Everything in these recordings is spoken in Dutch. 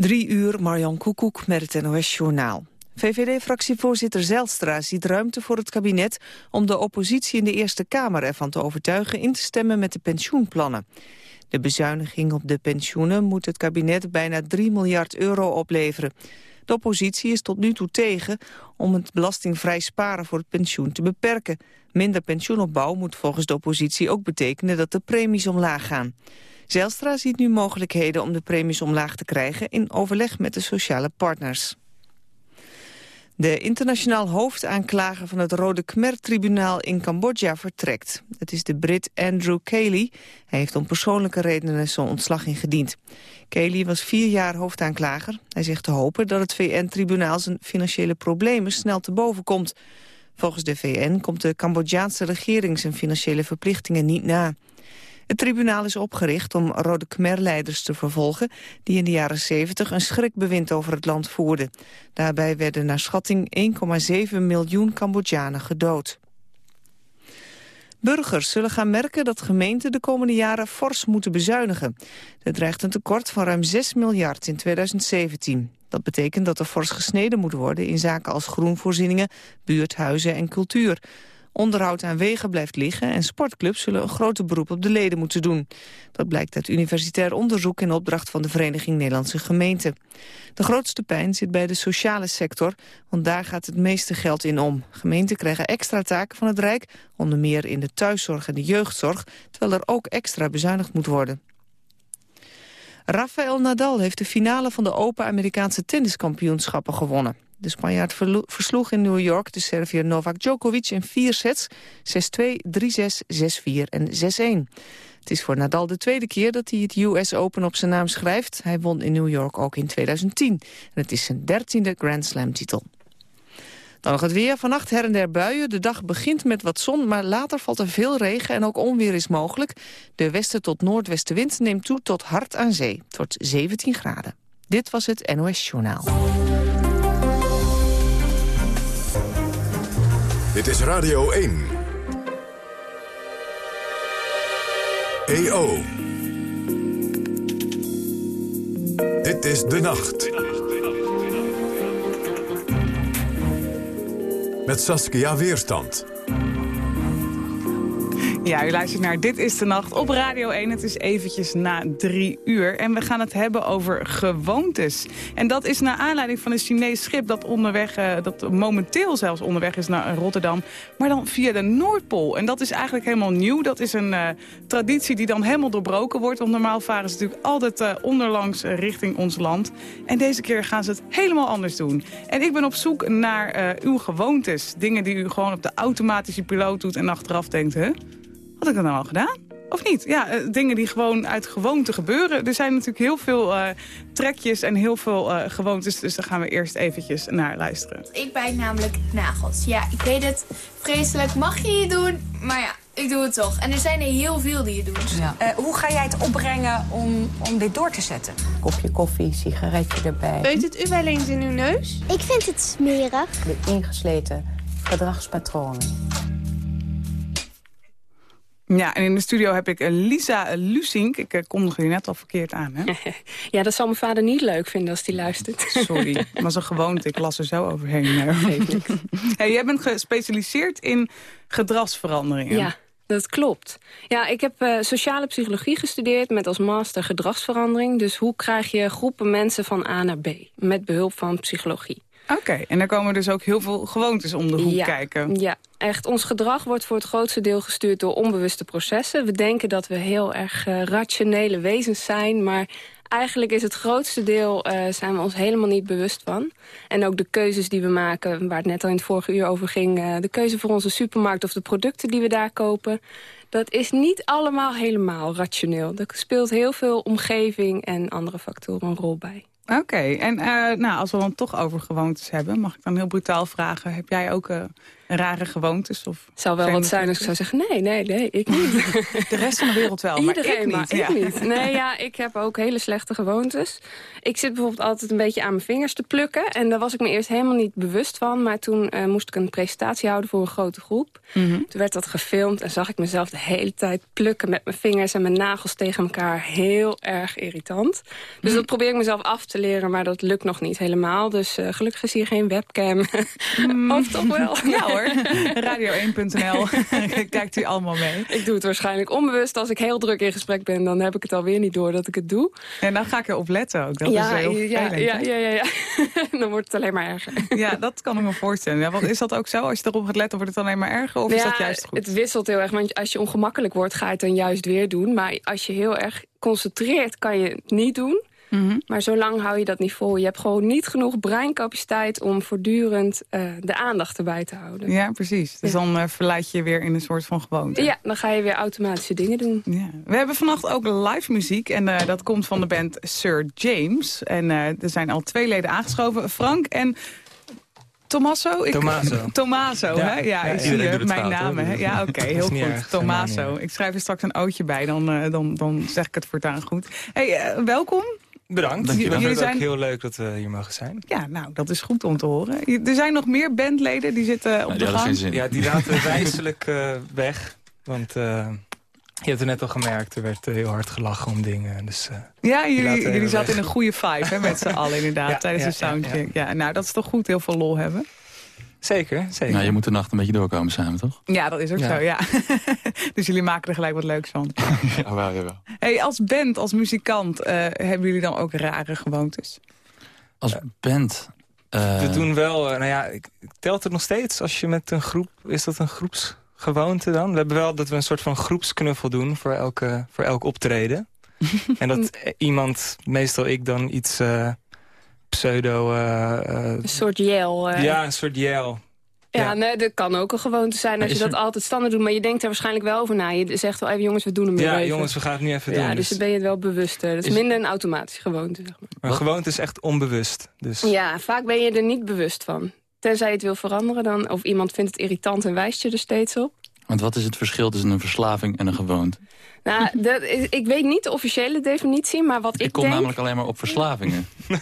Drie uur, Marjan Koekoek met het NOS-journaal. VVD-fractievoorzitter Zijlstra ziet ruimte voor het kabinet... om de oppositie in de Eerste Kamer ervan te overtuigen... in te stemmen met de pensioenplannen. De bezuiniging op de pensioenen moet het kabinet bijna 3 miljard euro opleveren. De oppositie is tot nu toe tegen om het belastingvrij sparen voor het pensioen te beperken. Minder pensioenopbouw moet volgens de oppositie ook betekenen dat de premies omlaag gaan. Zelstra ziet nu mogelijkheden om de premies omlaag te krijgen in overleg met de sociale partners. De internationaal hoofdaanklager van het Rode Khmer-tribunaal in Cambodja vertrekt. Het is de Brit Andrew Cayley. Hij heeft om persoonlijke redenen zijn ontslag ingediend. Cayley was vier jaar hoofdaanklager. Hij zegt te hopen dat het VN-tribunaal zijn financiële problemen snel te boven komt. Volgens de VN komt de Cambodjaanse regering zijn financiële verplichtingen niet na. Het tribunaal is opgericht om Rode Khmer-leiders te vervolgen... die in de jaren 70 een schrikbewind over het land voerden. Daarbij werden naar schatting 1,7 miljoen Cambodjanen gedood. Burgers zullen gaan merken dat gemeenten de komende jaren fors moeten bezuinigen. Er dreigt een tekort van ruim 6 miljard in 2017. Dat betekent dat er fors gesneden moet worden in zaken als groenvoorzieningen, buurthuizen en cultuur. Onderhoud aan wegen blijft liggen en sportclubs zullen een grote beroep op de leden moeten doen. Dat blijkt uit universitair onderzoek in opdracht van de Vereniging Nederlandse Gemeenten. De grootste pijn zit bij de sociale sector, want daar gaat het meeste geld in om. Gemeenten krijgen extra taken van het Rijk, onder meer in de thuiszorg en de jeugdzorg, terwijl er ook extra bezuinigd moet worden. Rafael Nadal heeft de finale van de Open Amerikaanse tenniskampioenschappen gewonnen. De Spanjaard versloeg in New York de Serviër Novak Djokovic in vier sets. 6-2, 3-6, 6-4 en 6-1. Het is voor Nadal de tweede keer dat hij het US Open op zijn naam schrijft. Hij won in New York ook in 2010. En het is zijn dertiende Grand Slam titel. Dan nog het weer. Vannacht her en der buien. De dag begint met wat zon, maar later valt er veel regen en ook onweer is mogelijk. De westen tot noordwestenwind neemt toe tot hard aan zee. Wordt 17 graden. Dit was het NOS Journaal. Dit is Radio 1. EO. Dit is De Nacht. Met Saskia Weerstand. Ja, u luistert naar Dit is de Nacht op Radio 1. Het is eventjes na drie uur. En we gaan het hebben over gewoontes. En dat is naar aanleiding van een Chinees schip... dat, onderweg, uh, dat momenteel zelfs onderweg is naar Rotterdam. Maar dan via de Noordpool. En dat is eigenlijk helemaal nieuw. Dat is een uh, traditie die dan helemaal doorbroken wordt. Want normaal varen ze natuurlijk altijd uh, onderlangs richting ons land. En deze keer gaan ze het helemaal anders doen. En ik ben op zoek naar uw gewoontes. Dingen die u gewoon op de automatische piloot doet... en achteraf denkt, hè? Had ik dat nou al gedaan? Of niet? Ja, uh, dingen die gewoon uit gewoonte gebeuren. Er zijn natuurlijk heel veel uh, trekjes en heel veel uh, gewoontes. Dus daar gaan we eerst eventjes naar luisteren. Ik bijt namelijk nagels. Ja, ik weet het. Vreselijk mag je je doen. Maar ja, ik doe het toch. En er zijn er heel veel die je doet. Ja. hoe ga jij het opbrengen om, om dit door te zetten? Kopje koffie, sigaretje erbij. Weet het u wel eens in uw neus? Ik vind het smerig. De ingesleten gedragspatronen. Ja, en in de studio heb ik Lisa Lusink. Ik uh, kondigde je net al verkeerd aan, hè? ja, dat zal mijn vader niet leuk vinden als hij luistert. Sorry, maar een gewoonte. Ik las er zo overheen. hey, jij bent gespecialiseerd in gedragsveranderingen. Ja. Dat klopt. Ja, ik heb uh, sociale psychologie gestudeerd met als master gedragsverandering. Dus hoe krijg je groepen mensen van A naar B met behulp van psychologie. Oké, en daar komen dus ook heel veel gewoontes om de hoek ja, kijken. Ja, echt. Ons gedrag wordt voor het grootste deel gestuurd door onbewuste processen. We denken dat we heel erg uh, rationele wezens zijn, maar eigenlijk is het grootste deel, uh, zijn we ons helemaal niet bewust van. En ook de keuzes die we maken, waar het net al in het vorige uur over ging... Uh, de keuze voor onze supermarkt of de producten die we daar kopen... dat is niet allemaal helemaal rationeel. Er speelt heel veel omgeving en andere factoren een rol bij. Oké, en uh, nou, als we dan toch over gewoontes hebben... mag ik dan heel brutaal vragen... heb jij ook uh, rare gewoontes? Of zou wel wat zijn als ik zou zeggen... nee, nee, nee, ik niet. De rest van de wereld wel, Iedereen, maar ik niet. Maar ik niet. Nee, ja, ik heb ook hele slechte gewoontes. Ik zit bijvoorbeeld altijd een beetje aan mijn vingers te plukken. En daar was ik me eerst helemaal niet bewust van. Maar toen uh, moest ik een presentatie houden voor een grote groep. Mm -hmm. Toen werd dat gefilmd en zag ik mezelf de hele tijd plukken met mijn vingers en mijn nagels tegen elkaar heel erg irritant. Dus dat probeer ik mezelf af te leren, maar dat lukt nog niet helemaal. Dus eh, gelukkig is hier geen webcam. of toch wel? Ja hoor, radio1.nl. Kijkt u allemaal mee. Ik doe het waarschijnlijk onbewust. Als ik heel druk in gesprek ben, dan heb ik het alweer niet door dat ik het doe. En dan ga ik erop letten ook. Dat ja, is heel ja, vervelend, ja, ja, ja, ja. dan wordt het alleen maar erger. Ja, dat kan ik me voorstellen. Ja, want is dat ook zo? Als je erop gaat letten, wordt het alleen maar erger? Of is Ja, dat juist goed? Het wisselt heel erg, want als je ongemakkelijk wordt, ga je het dan juist weer doen. Maar als je heel erg concentreert, kan je het niet doen. Mhm. Maar zo lang hou je dat niet vol. Je hebt gewoon niet genoeg breincapaciteit om voortdurend eh, de aandacht erbij te houden. Ja, precies. Dus Ja. dan eh, verleid je je weer in een soort van gewoonte. Ja, dan ga je weer automatische dingen doen. Ja. We hebben vannacht ook live muziek en eh, dat komt van de band Sir James. En eh, er zijn al twee leden aangeschoven, Frank en Tommaso? Ik, Tommaso. Tommaso, Ja. hè? Ja, Ja, ik zie je, mijn naam. Hè? Ja, oké, heel goed. erg, Tommaso. Ik schrijf er straks een ootje bij, dan, eh, dan, dan zeg ik het voortaan goed. Hey, welkom. Bedankt. Dankjewel. Ik vind Jullie het ook zijn- heel leuk dat we hier mogen zijn. Ja, nou, dat is goed om te horen. Er zijn nog meer bandleden die zitten op de gang. Ja, die laten wijselijk eh, weg. Want eh, je hebt het net al gemerkt, er werd eh, heel hard gelachen om dingen. Dus, eh, Ja, jullie, jullie zaten in een goede vibe hè, met z'n allen inderdaad Ja, tijdens ja, de soundcheck. ja, Ja, nou, dat is toch goed, heel veel lol hebben. Zeker, zeker. Nou, je moet de nacht een beetje doorkomen samen, toch? Ja, dat is ook Ja. zo, ja. dus jullie maken er gelijk wat leuks van. Ja, wel, jawel. Hey, als band, als muzikant, eh, hebben jullie dan ook rare gewoontes? Als band... eh, We doen wel, eh, nou ja, telt het nog steeds als je met een groep, is dat een groepsgewoonte dan? We hebben wel dat we een soort van groepsknuffel doen voor, elke, voor elk optreden. en dat eh, iemand, meestal ik dan iets eh, pseudo... eh, eh, Een soort jel. eh. ja, een soort jel. Ja, Ja. Nee, dat kan ook een gewoonte zijn als je dat er- altijd standaard doet. Maar je denkt er waarschijnlijk wel over na. Je zegt wel even, jongens, we doen hem weer Ja, even. jongens, we gaan het nu even ja, doen. dus dan ben je het wel bewuster. Dat is, Is- minder een automatische gewoonte, zeg maar. Maar gewoonte is echt onbewust. Dus. Ja, vaak ben je er niet bewust van. Tenzij je het wil veranderen dan. Of iemand vindt het irritant en wijst je er steeds op. Want wat is het verschil tussen een verslaving en een gewoonte? Nou, dat is, ik weet niet de officiële definitie, maar wat ik, Ik kom denk... namelijk alleen maar op verslavingen.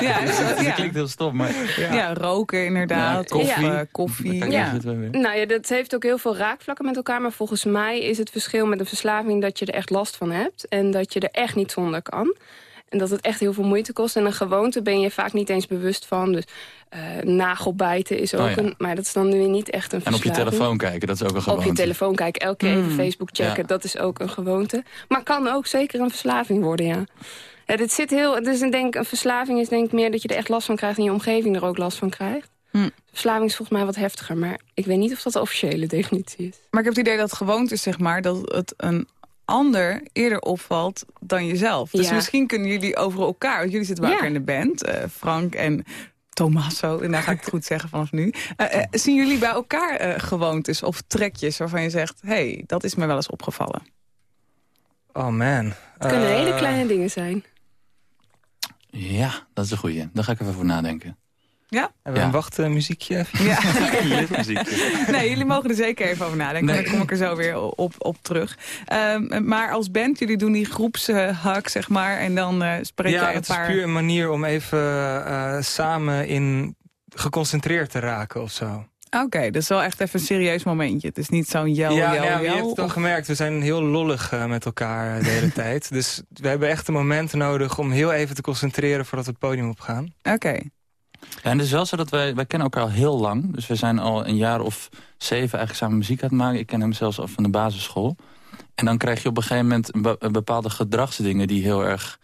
Ja, dat ja. klinkt heel stom, maar... Ja, roken inderdaad. Ja, of koffie. eh, koffie. Nou ja, dat heeft ook heel veel raakvlakken met elkaar. Maar volgens mij is het verschil met een verslaving dat je er echt last van hebt. En dat je er echt niet zonder kan. En dat het echt heel veel moeite kost. En een gewoonte ben je vaak niet eens bewust van. Dus eh, nagelbijten is ook Oh ja. een... Maar dat is dan weer niet echt een En op je telefoon kijken, dat is ook een gewoonte. Op je telefoon kijken, elke keer even Mm. Facebook checken. Ja. Dat is ook een gewoonte. Maar kan ook zeker een verslaving worden, ja. ja dit zit heel, dus ik denk, een verslaving is denk ik meer dat je er echt last van krijgt... en je omgeving er ook last van krijgt. Hm. Verslaving is volgens mij wat heftiger. Maar ik weet niet of dat de officiële definitie is. Maar ik heb het idee dat gewoonte is, zeg maar, dat het een ander eerder opvalt dan jezelf. Dus Ja. misschien kunnen jullie over elkaar, want jullie zitten bij Ja. elkaar in de band, eh, Frank en Tommaso, en daar ga ik het goed zeggen vanaf nu. Eh, eh, zien jullie bij elkaar eh, gewoontes of trekjes waarvan je zegt, hé, hey, dat is me wel eens opgevallen? Oh man. Het kunnen hele kleine dingen zijn. Ja, dat is een goeie. Daar ga ik even voor nadenken. Ja? Hebben we Ja. een wachtmuziekje? Ja. Nee, jullie mogen er zeker even over nadenken. Nee. Dan kom ik er zo weer op, op terug. Ehm, maar als band, jullie doen die groepshak, zeg maar. En dan eh spreek Ja, jij een het is paar... puur een manier om even eh, samen in geconcentreerd te raken of zo. Oké, dat is wel echt even een serieus momentje. Het is niet zo'n jel, ja, jel, nou ja, je hebt het al of- gemerkt. We zijn heel lollig eh, met elkaar de hele tijd. Dus we hebben echt een moment nodig om heel even te concentreren voordat we het podium opgaan. Oké. Ja, en het is wel zo dat wij, wij kennen elkaar al heel lang. Dus we zijn al een jaar of zeven eigenlijk samen muziek aan het maken. Ik ken hem zelfs al van de basisschool. En dan krijg je op een gegeven moment bepaalde gedragsdingen die heel erg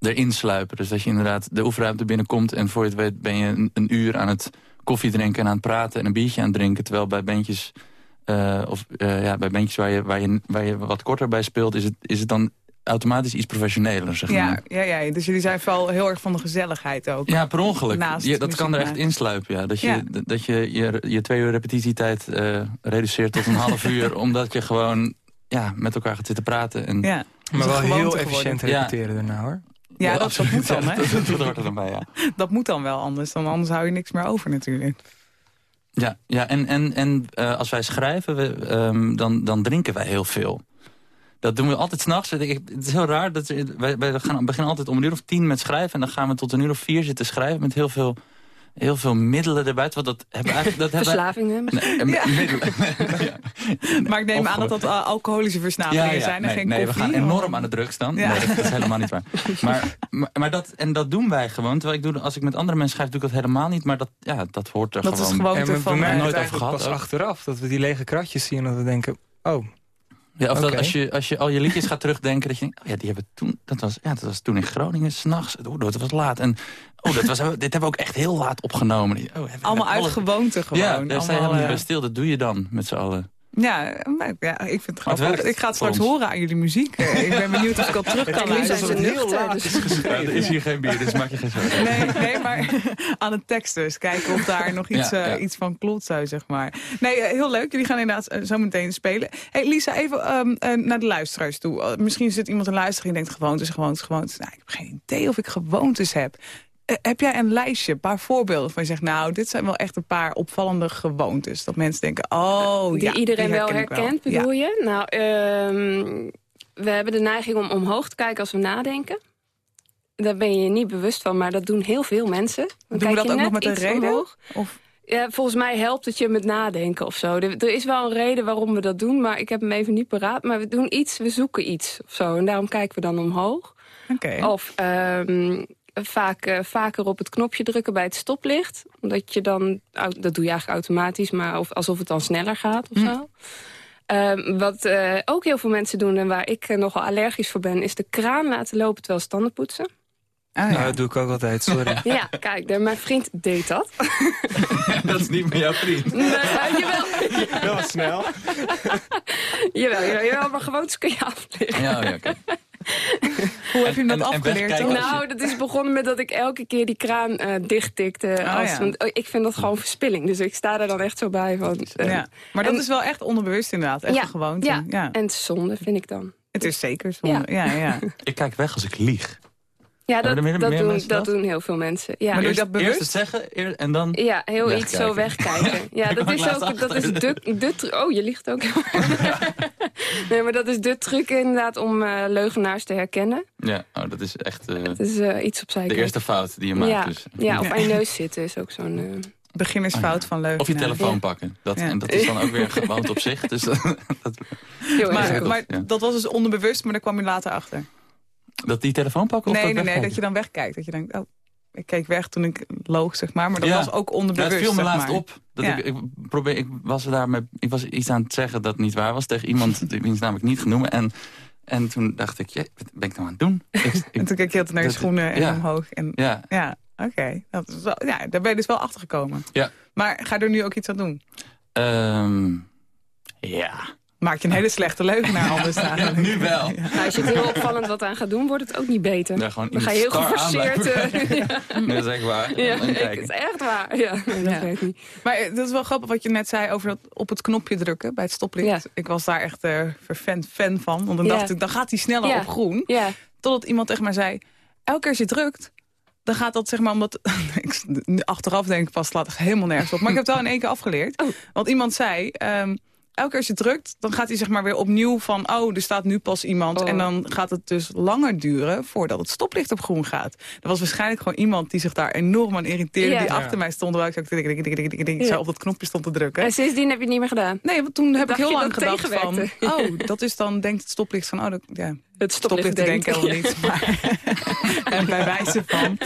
erin sluipen. Dus dat je inderdaad de oefenruimte binnenkomt en voor je het weet ben je een, een uur aan het koffie drinken en aan het praten en een biertje aan het drinken. Terwijl bij bandjes, eh, of, eh, ja, bij bandjes waar je, waar, je, waar je wat korter bij speelt, is het, is het dan automatisch iets professioneler, zeg maar. Ja, ja, ja, dus jullie zijn vooral heel erg van de gezelligheid ook. Ja, per ongeluk. Naast Je, dat kan er echt insluipen, ja. Dat je, Ja. dat je, je je twee uur repetitietijd eh, reduceert tot een half uur... omdat je gewoon ja, met elkaar gaat zitten praten. En, Ja. Maar wel heel efficiënt geworden. repeteren daarna hoor. Ja, dat, dat moet dan, Ja, hè? dat, dat hoort er dan bij, ja. Dat moet dan wel anders, dan anders hou je niks meer over natuurlijk. Ja, ja en, en, en eh, als wij schrijven, we, ehm, dan, dan drinken wij heel veel. Dat doen we altijd s'nachts. Het is heel raar. Dat, wij, wij gaan, beginnen altijd om een uur of tien met schrijven... en dan gaan we tot een uur of vier zitten schrijven met heel veel heel veel middelen erbij. Want dat hebben eigenlijk... Dat hebben Verslavingen. Nee, eh, Ja. middelen. Maar ik neem Of aan dat dat uh, alcoholische verslavingen zijn en nee, geen nee, we koffie. gaan enorm of- aan de drugs dan. Ja. Nee, dat is helemaal niet waar. Maar, maar, maar dat, en dat doen wij gewoon. Terwijl ik doe, als ik met andere mensen schrijf, doe ik dat helemaal niet. Maar dat, ja, dat hoort er Dat is gewoon. gewoon En te we, we van... nooit over gehad pas ook. achteraf. Dat we die lege kratjes zien en dat we denken... Oh, Ja, of dat als, je, als je al je liedjes gaat terugdenken, dat je denkt, oh ja, die hebben toen, dat was, ja, dat was toen in Groningen, s'nachts, oh, dat was laat. En oh, dat was, dit hebben we ook echt heel laat opgenomen. Oh, hebben we Allemaal uit gewoonte gewoon. Ja, daar sta je helemaal niet eh, bij stil. Dat doe je dan met z'n allen. Ja, maar, ja, ik vind het grappig. Ik ga het straks ons. horen aan jullie muziek. Ik ben benieuwd of ik al terug kan luisteren. heel laat dus- is geschreven. er is hier geen bier, dus maak je geen zorgen. Nee, nee, maar aan het tekst dus. Kijken of daar nog iets, Ja, eh, iets van klopt, zo, zeg maar. Nee, eh, heel leuk. Jullie gaan inderdaad eh, zo meteen spelen. hey, Lisa, even ehm, eh, naar de luisteraars toe. Misschien zit iemand te luisteren en denkt gewoontes, gewoontes, gewoontes. Nou, ik heb geen idee of ik gewoontes heb. Eh, heb jij een lijstje, een paar voorbeelden van je zegt... nou, dit zijn wel echt een paar opvallende gewoontes. Dat mensen denken, oh Die ja, iedereen die wel herken herkent, bedoel je? Nou, ehm, we hebben de neiging om omhoog te kijken als we nadenken. Daar ben je je niet bewust van, maar dat doen heel veel mensen. Dan Doen we dat ook nog met een reden? omhoog. Of, Ja, volgens mij helpt het je met nadenken of zo. Er, er is wel een reden waarom we dat doen, maar ik heb hem even niet paraat. Maar we doen iets, we zoeken iets of zo. En daarom kijken we dan omhoog. Oké. Of ehm, vaak, eh, vaker op het knopje drukken bij het stoplicht. Omdat je dan, dat doe je eigenlijk automatisch, maar of, alsof het dan sneller gaat of zo. Ehm, wat eh, ook heel veel mensen doen en waar ik eh, nogal allergisch voor ben... is de kraan laten lopen terwijl ze tanden poetsen. Ah, ja. Nou, dat doe ik ook altijd, sorry. Ja, kijk, de- mijn vriend deed dat. Dat is niet meer jouw vriend. Nee, eh, jawel, Dat was snel. jawel, jawel, jawel, maar gewoontes kun je afleren. Ja, ja, oké. Hoe heb je hem dat afgeleerd dan? Nou, dat is begonnen met dat ik elke keer die kraan eh dichttikte. Oh, als, ja. want, oh, ik vind dat gewoon verspilling. Dus ik sta er dan echt zo bij van... eh, Ja. Maar dat En- is wel echt onderbewust inderdaad. Echt Ja, een gewoonte. ja. Ja. En het is zonde, vind ik dan. Het is zeker zonde. Ja. Ja, Ik kijk weg als ik lieg. Ja, dat, meer- dat, meer doen, mensen dat dat? doen heel veel mensen. Ja, Maar Eerst, dat bewust? eerst het zeggen eer- en dan... ja heel iets zo wegkijken. Ja, dat is ook dat is de, Oh, je liegt ook. nee, maar dat is de truc inderdaad om eh, leugenaars te herkennen. Ja, oh, dat is echt eh, Dat is eh, iets opzij de eerste fout die je maakt. ja, Dus. ja, op aan je neus zitten is ook zo'n... eh, Beginnersfout van leugen. Of je telefoon pakken. Dat, Ja. En dat is dan ook weer een gewoonte op zich. Dus dat, Maar, maar Ja. dat was dus onderbewust, maar daar kwam je later achter. Dat die telefoon pakken? Of Nee, dat nee, nee, dat je dan wegkijkt. Dat je denkt, oh, ik keek weg toen ik loog, zeg maar. Maar dat Ja. was ook Ja, onderbewust, het viel me laatst maar. op. Dat Ja. ik, ik, probeer, ik, was daar met, ik was iets aan het zeggen dat niet waar was tegen iemand wiens naam ik niet genoemd. En, en toen dacht ik, ja, wat ben ik nou aan het doen? Ik, ik- En toen keek je altijd naar je schoenen en ja. omhoog. En, ja, ja, oké. Dat is wel- Ja, daar ben je dus wel achter gekomen. Ja. Maar ga je er nu ook iets aan doen? ehm, ja. Maak je een hele slechte leugenaar anders nu wel. Nou, als je het heel opvallend wat aan gaat doen, wordt het ook niet beter. Ja, gewoon Dan ga je heel geforceerd... dat is echt waar. ja, ik, het is echt waar. Ja, dat weet ik niet. Maar eh, dat is wel grappig wat je net zei over dat op het knopje drukken bij het stoplicht. Ja. Ik was daar echt eh fan, fan van. Want dan Ja. dacht ik, dan gaat hij sneller Ja. op groen. Ja, Totdat iemand tegen mij zei, elke keer als je drukt... dan gaat dat zeg maar omdat... ik, achteraf denk ik pas, slaat echt helemaal nergens op. Maar ik heb het wel in één keer afgeleerd. Oh. Want iemand zei... ehm, elke keer als je drukt, dan gaat hij zeg maar weer opnieuw van... oh, er staat nu pas iemand. Oh. En dan gaat het dus langer duren voordat het stoplicht op groen gaat. Er was waarschijnlijk gewoon iemand die zich daar enorm aan irriteerde... Ja. die Ja. achter mij stond, waar ik zo, Ja. zo op dat knopje stond te drukken. en sindsdien heb je het niet meer gedaan. Nee, want toen heb Dacht ik heel lang gedacht van... oh, dat is dan, denkt het stoplicht van... oh, dat, ja, Het stoplicht denk ik helemaal niet. Maar, en bij wijze van.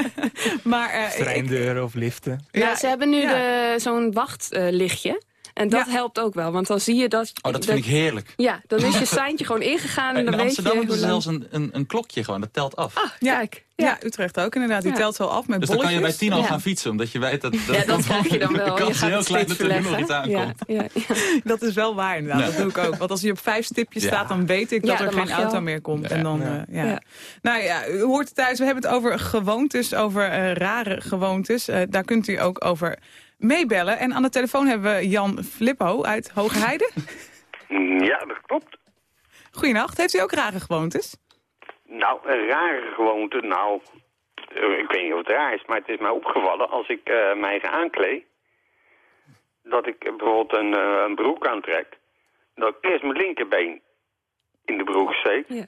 maar eh, ik, Treindeuren of liften. Ja, ze hebben nu ja. zo'n wachtlichtje. En dat Ja. helpt ook wel, want dan zie je dat... Oh, dat vind ik heerlijk. Ja, dan is je seintje gewoon ingegaan en In dan weet je... Amsterdam hebben ze hoe lang- zelfs een, een, een klokje gewoon, dat telt af. Ah, Ja. kijk. ja. Utrecht ook inderdaad. Die Ja. telt zo af met dus dan kan je bij tien al Ja. gaan fietsen, omdat je weet dat... Ja, dat krijg je dan wel. De Je kans is gaat heel het klein dat er nog iets Ja, aankomt. ja, ja. Dat is wel waar inderdaad. Dat doe ik ook. Want als je op vijf stipjes Ja. staat, dan weet ik Ja, dat er geen je auto al. meer komt. Ja. En dan, Ja. eh, ja. Ja. Nou ja, u hoort het thuis. We hebben het over gewoontes, over eh, rare gewoontes. Eh, daar kunt u ook over meebellen. En aan de telefoon hebben we Jan Flippo uit Hogeheide. Ja, dat klopt. Goedenacht. Heeft u ook rare gewoontes? Nou, een rare gewoonte, nou, eh, ik weet niet of het raar is, maar het is mij opgevallen als ik eh, mij ga aankleed, dat ik eh, bijvoorbeeld een, eh, een broek aantrek, dat ik eerst mijn linkerbeen in de broek steek Ja.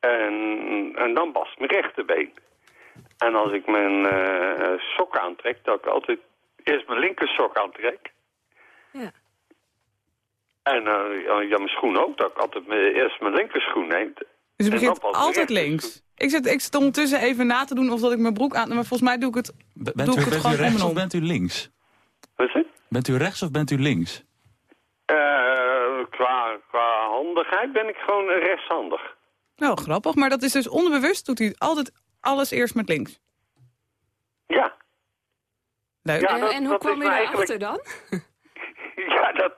en, en dan pas mijn rechterbeen. En als ik mijn eh, sok aantrek, dat ik altijd eerst mijn linker sok aantrek. Ja. En eh, ja, mijn schoen ook, dat ik altijd mijn, eerst mijn linker schoen neem. Dus je begint altijd links. Ik zit, ik zit ondertussen even na te doen of dat ik mijn broek aan... Maar volgens mij doe ik het, Bent doe u, ik het bent u gewoon om rechts of bent u links? Wat is het? Bent u rechts of bent u links? Eh, qua, qua handigheid ben ik gewoon rechtshandig. Nou, grappig. Maar dat is dus onbewust. Doet hij altijd alles eerst met links. Ja. Leuk. Ja, en, dat- en hoe dat kwam je me daarachter dan? Ja, dat...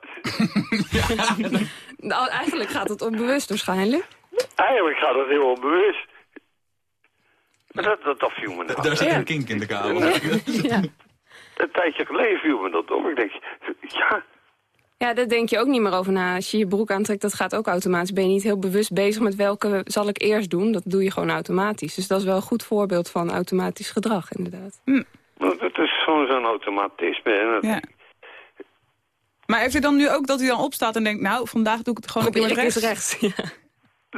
Nou, eigenlijk gaat het onbewust waarschijnlijk. Eigenlijk gaat het heel onbewust. Maar dat, dat, dat viel me net Daar zit Ja. een kink in de kabel. Ja. Een tijdje geleden viel me dat op. Ik denk, ja, ja, daar denk je ook niet meer over na. Als je je broek aantrekt, dat gaat ook automatisch. Ben je niet heel bewust bezig met welke zal ik eerst doen. Dat doe je gewoon automatisch. Dus dat is wel een goed voorbeeld van automatisch gedrag, inderdaad. want het is gewoon zo'n automatisme. Ja. Maar heeft u dan nu ook dat u dan opstaat en denkt... nou, vandaag doe ik het gewoon Probeer keer eens rechts? rechts. Ja.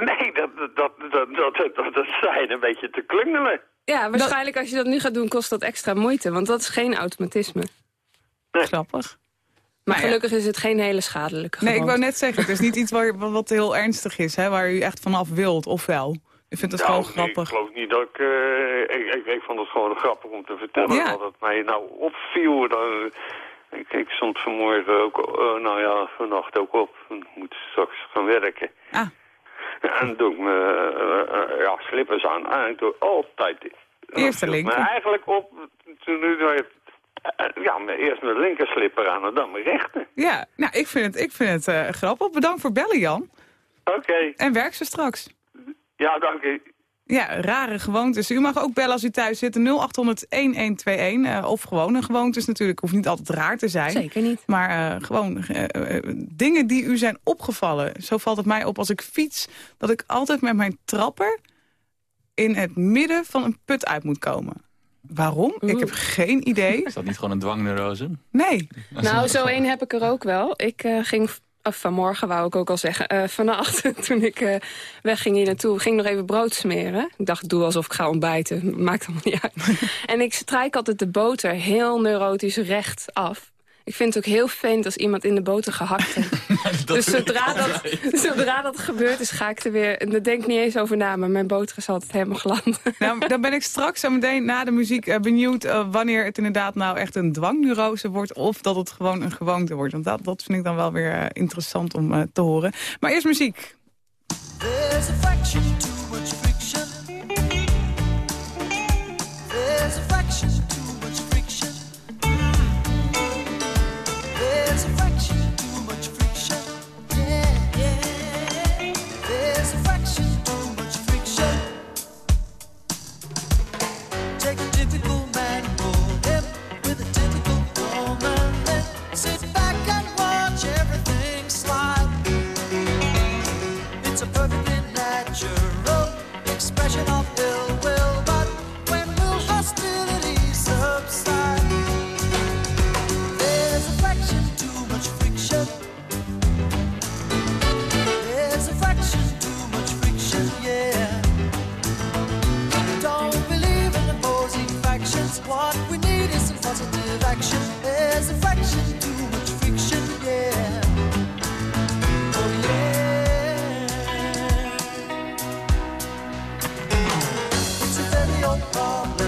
Nee, dat, dat, dat, dat, dat, dat, dat zijn een beetje te klungelen. ja, waarschijnlijk als je dat nu gaat doen, kost dat extra moeite. Want dat is geen automatisme. Grappig. Maar Nou ja. gelukkig is het geen hele schadelijke Nee, ik gewoonte. wou net zeggen, het is niet iets waar, wat heel ernstig is, hè, waar u echt vanaf wilt, of wel? Ik vind het Nou, gewoon Ik grappig. geloof niet dat ik, eh, ik, ik... Ik vond het gewoon grappig om te vertellen. Ja. Dat het mij nou opviel. Dat, ik, ik stond vanmorgen ook... eh, nou ja, vannacht ook op. Ik moet straks gaan werken. Ah. En dan doe ik mijn eh, eh, ja, slippers aan. En ik doe altijd... Eerst de dat viel linker. me eigenlijk op... Toen nu... eh, ja, eerst mijn linker slipper aan en dan mijn rechter. Ja, nou, ik vind het, ik vind het eh, grappig. Bedankt voor bellen, Jan. Oké. En werk ze straks. Ja, dank u. Ja, rare gewoontes. U mag ook bellen als u thuis zit. 0800-1121. eh, of gewoon een gewoonte is natuurlijk. Hoeft niet altijd raar te zijn. Zeker niet. Maar eh, gewoon dingen die u zijn opgevallen. Zo valt het mij op als ik fiets. Dat ik altijd met mijn trapper in het midden van een put uit moet komen. Waarom? Ik heb geen idee. Is dat niet gewoon een dwangneurose? Nee. Nou, zo één heb ik er ook wel. Ik eh, ging v- of vanmorgen, wou ik ook al zeggen, eh, vannacht toen ik eh, wegging hier naartoe, ging nog even brood smeren. Ik dacht, doe alsof ik ga ontbijten, maakt allemaal niet uit. en ik strijk altijd de boter heel neurotisch recht af. Ik vind het ook heel fijn als iemand in de boter gehakt heeft. dus zodra dat, zodra dat gebeurd is, ga ik er weer... En daar denk ik niet eens over na, maar mijn boter is altijd helemaal glad. Nou, dan ben ik straks zo meteen na de muziek eh, benieuwd... eh, wanneer het inderdaad nou echt een dwangneurose wordt... of dat het gewoon een gewoonte wordt. Want dat, dat vind ik dan wel weer eh, interessant om te horen. Maar eerst muziek. There's a fraction too much friction. There's a fraction There's problem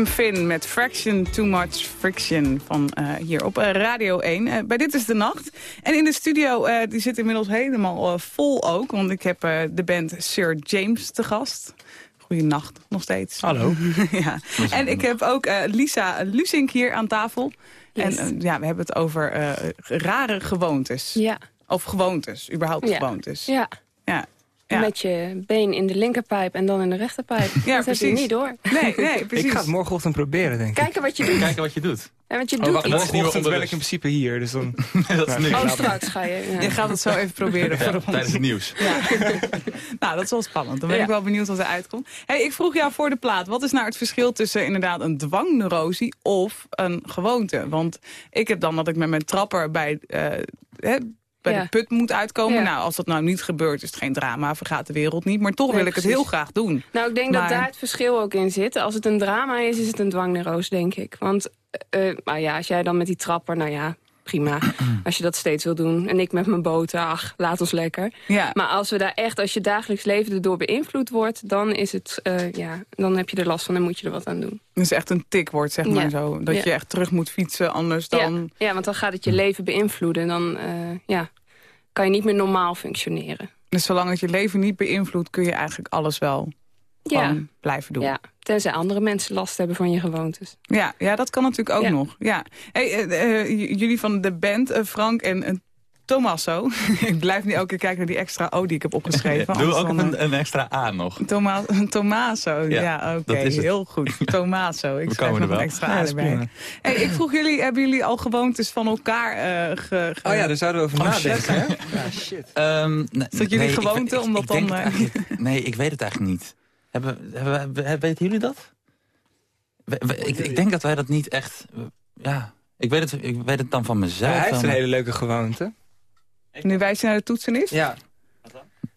Tim Finn met Fraction Too Much Friction van eh, hier op eh, Radio 1. Eh, bij Dit is de Nacht. En in de studio, eh, die zit inmiddels helemaal vol ook. Want ik heb eh, de band Sir James te gast. Goeienacht, nog steeds. Hallo. ja. En ik heb ook eh, Lisa Lusink hier aan tafel. Yes. En ja, we hebben het over eh, rare gewoontes. Ja. Of gewoontes, überhaupt Ja. gewoontes. Ja. Ja. Ja. Met je been in de linkerpijp en dan in de rechterpijp. Ja, dat heb je precies. niet door. Nee, nee, precies. Ik ga het morgenochtend proberen, denk ik. Kijken wat je doet. Kijken wat je doet. En wat je Oh, doet wacht, iets. morgenochtend ben ik in principe hier, dus dan... dat is nu. Oh, straks ga je. ja. Je gaat het zo even proberen voor Ja, tijdens het nieuws. Nou, dat is wel spannend. Dan ben Ja. ik wel benieuwd wat er uitkomt. Hey, ik vroeg jou voor de plaat. Wat is nou het verschil tussen inderdaad een dwangneurosie of een gewoonte? Want ik heb dan dat ik met mijn trapper bij, eh, hè, bij Ja. de put moet uitkomen. Ja. Nou, als dat nou niet gebeurt, is het geen drama. Vergaat de wereld niet. Maar toch Nee, wil ik het heel graag doen. Nou, ik denk Maar- dat daar het verschil ook in zit. Als het een drama is, is het een dwangneurose, denk ik. Want maar ja, als jij dan met die trapper, nou ja, prima. als je dat steeds wil doen. En ik met mijn boten, ach, laat ons lekker. Ja. Maar als we daar echt, als je dagelijks leven erdoor beïnvloed wordt... dan is het, eh, ja, dan heb je er last van en moet je er wat aan doen. Dus echt een tik wordt, zeg maar Ja. zo. Dat Ja. je echt terug moet fietsen, anders dan... Ja, ja, want dan gaat het je leven beïnvloeden. Dan eh, ja, kan je niet meer normaal functioneren. Dus zolang het je leven niet beïnvloedt, kun je eigenlijk alles wel Ja. gewoon blijven doen. Ja, tenzij andere mensen last hebben van je gewoontes. Ja, ja, dat kan natuurlijk ook Ja. nog. Ja. Hey, eh, eh, jullie van de band, eh, Frank en Tommaso. ik blijf nu elke keer kijken naar die extra O die ik heb opgeschreven. Doe ook een, een extra A nog. Toma Tommaso, ja, Ja, oké, dat is het. heel goed. Tommaso, ik We schrijf komen nog er een wel. extra Ja, A is erbij. Hey, ik vroeg jullie, hebben jullie al gewoontes van elkaar eh ge, ge- Oh ja, daar zouden we over Oh, nadenken, hè? Ja, shit. Ehm, nee, Is dat jullie nee, gewoonte, ik- omdat ik dan, nee, ik weet het eigenlijk niet. Hebben, hebben, hebben- weten jullie dat? We- we- ik, ik denk dat wij dat niet echt... Ja, ik weet het, ik weet het dan van Ja, mezelf. hij heeft wel, een hele leuke gewoonte. Nu wijs je naar de toetsenist? Ja.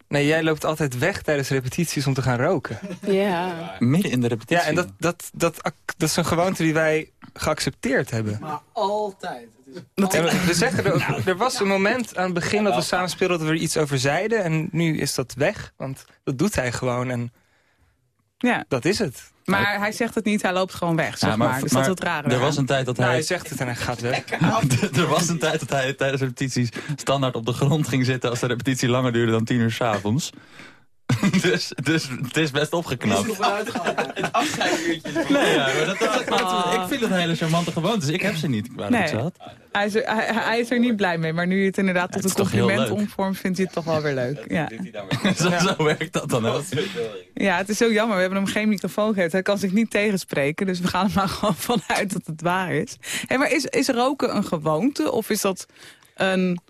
Nee, jij loopt altijd weg tijdens repetities om te gaan roken. Ja. Midden in de repetitie. Ja, en dat, dat, dat, dat is een gewoonte die wij geaccepteerd hebben. Maar altijd. Is we- we zeggen er, ook, er was een moment aan het begin dat we samen speelden dat we er iets over zeiden. En nu is dat weg, want dat doet hij gewoon. En Ja. dat is het. Maar hij zegt het niet, hij loopt gewoon weg, zeg Ja, maar. Dus dat is het rare. Er was een tijd dat Nou, hij... hij zegt het en hij gaat weg. er was een tijd dat hij tijdens repetities standaard op de grond ging zitten... als de repetitie langer duurde dan tien uur s'avonds. dus, dus het is best opgeknapt. Nee, ja, maar dat, dat, dat- ik vind het een hele charmante gewoonte. Dus ik heb ze niet, Nee. ik ze had. Hij is, er, hij, hij is er niet blij mee, maar nu je het inderdaad tot het een is compliment omvormt, vindt hij het toch wel weer leuk. Ja. zo, zo werkt dat dan ook. ja, het is zo jammer. We hebben hem geen microfoon gegeven. Hij kan zich niet tegenspreken, dus we gaan er maar gewoon vanuit dat het waar is. Hey, maar is, is roken een gewoonte of is dat een...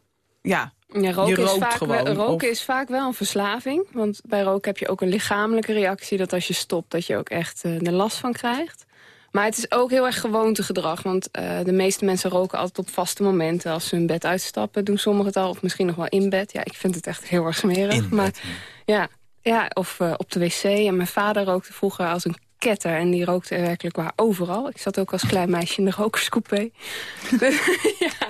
Ja, Ja, roken, is vaak, gewoon, wel, roken of- is vaak wel een verslaving. Want bij roken heb je ook een lichamelijke reactie... dat als je stopt, dat je ook echt eh, er last van krijgt. Maar het is ook heel erg gewoontegedrag. Want eh, de meeste mensen roken altijd op vaste momenten. Als ze hun bed uitstappen, doen sommigen het al. Of misschien nog wel in bed. Ja, ik vind het echt heel erg smerig. In maar bed, ja, ja, of eh, op de wc. En mijn vader rookte vroeger als een ketter. En die rookte werkelijk waar overal. Ik zat ook als klein meisje in de rokerscoupé. ja,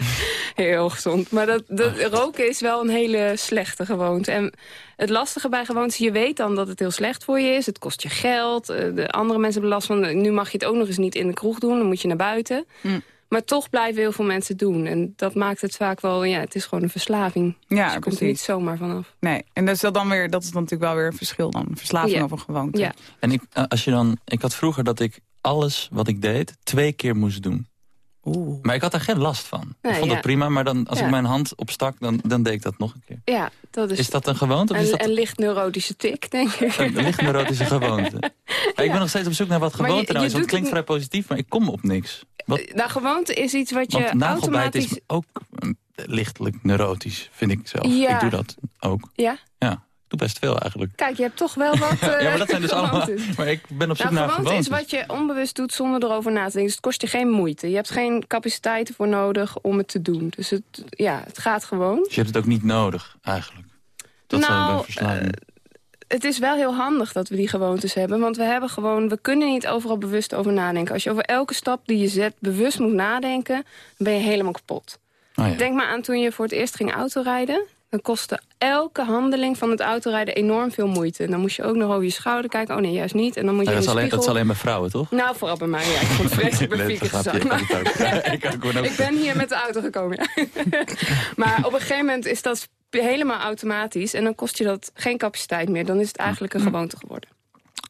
heel gezond. Maar dat, dat, roken is wel een hele slechte gewoonte. En het lastige bij gewoontes, je weet dan dat het heel slecht voor je is. Het kost je geld. eh, De andere mensen hebben last van... Nu mag je het ook nog eens niet in de kroeg doen. Dan moet je naar buiten. Hm. Maar toch blijven heel veel mensen doen. En dat maakt het vaak wel... Ja, het is gewoon een verslaving. ja dus je komt er niet zomaar vanaf. Nee, en dat is, dat dan weer, dat is dan natuurlijk wel weer een verschil dan. Verslaving Ja. of een gewoonte. Ja. En ik, eh, als je dan, ik had vroeger dat ik alles wat ik deed twee keer moest doen. Oeh. Maar ik had daar geen last van. Nee, ik vond ja. dat prima, maar dan, als Ja. ik mijn hand opstak, dan, dan deed ik dat nog een keer. Ja, dat is, Is dat een gewoonte of is een, dat een licht neurotische tik, denk ik. een licht neurotische gewoonte? Ik ben nog steeds op zoek naar wat je- gewoonte nou is. Want het klinkt het vrij positief, maar ik kom op niks. Wat, Nou, gewoonte is iets wat je want automatisch... is ook lichtelijk neurotisch, vind ik zelf. Ja. Ik doe dat ook. Ja, Ja, ik doe best veel eigenlijk. kijk, je hebt toch wel wat eh, ja, maar dat zijn dus allemaal... Maar ik ben op zoek Nou, naar gewoonte is wat je onbewust doet zonder erover na te denken. Dus het kost je geen moeite. Je hebt geen capaciteiten voor nodig om het te doen. Dus het, ja, het gaat gewoon. Dus je hebt het ook niet nodig, eigenlijk. Dat zou Nou, bij verslaving. Het is wel heel handig dat we die gewoontes hebben. Want we hebben gewoon, we kunnen niet overal bewust over nadenken. Als je over elke stap die je zet bewust moet nadenken, dan ben je helemaal kapot. Oh ja. Denk maar aan toen je voor het eerst ging autorijden. Dan kostte elke handeling van het autorijden enorm veel moeite. En dan moest je ook nog over je schouder kijken. Oh nee, juist niet. En dan moet je dat, is alleen, dat is alleen bij vrouwen, toch? Nou, vooral bij mij. Ja, ik vond het vreselijk bij. Ik ben hier met de auto gekomen, ja. maar op een gegeven moment is dat helemaal automatisch. En dan kost je dat geen capaciteit meer. Dan is het eigenlijk een gewoonte geworden.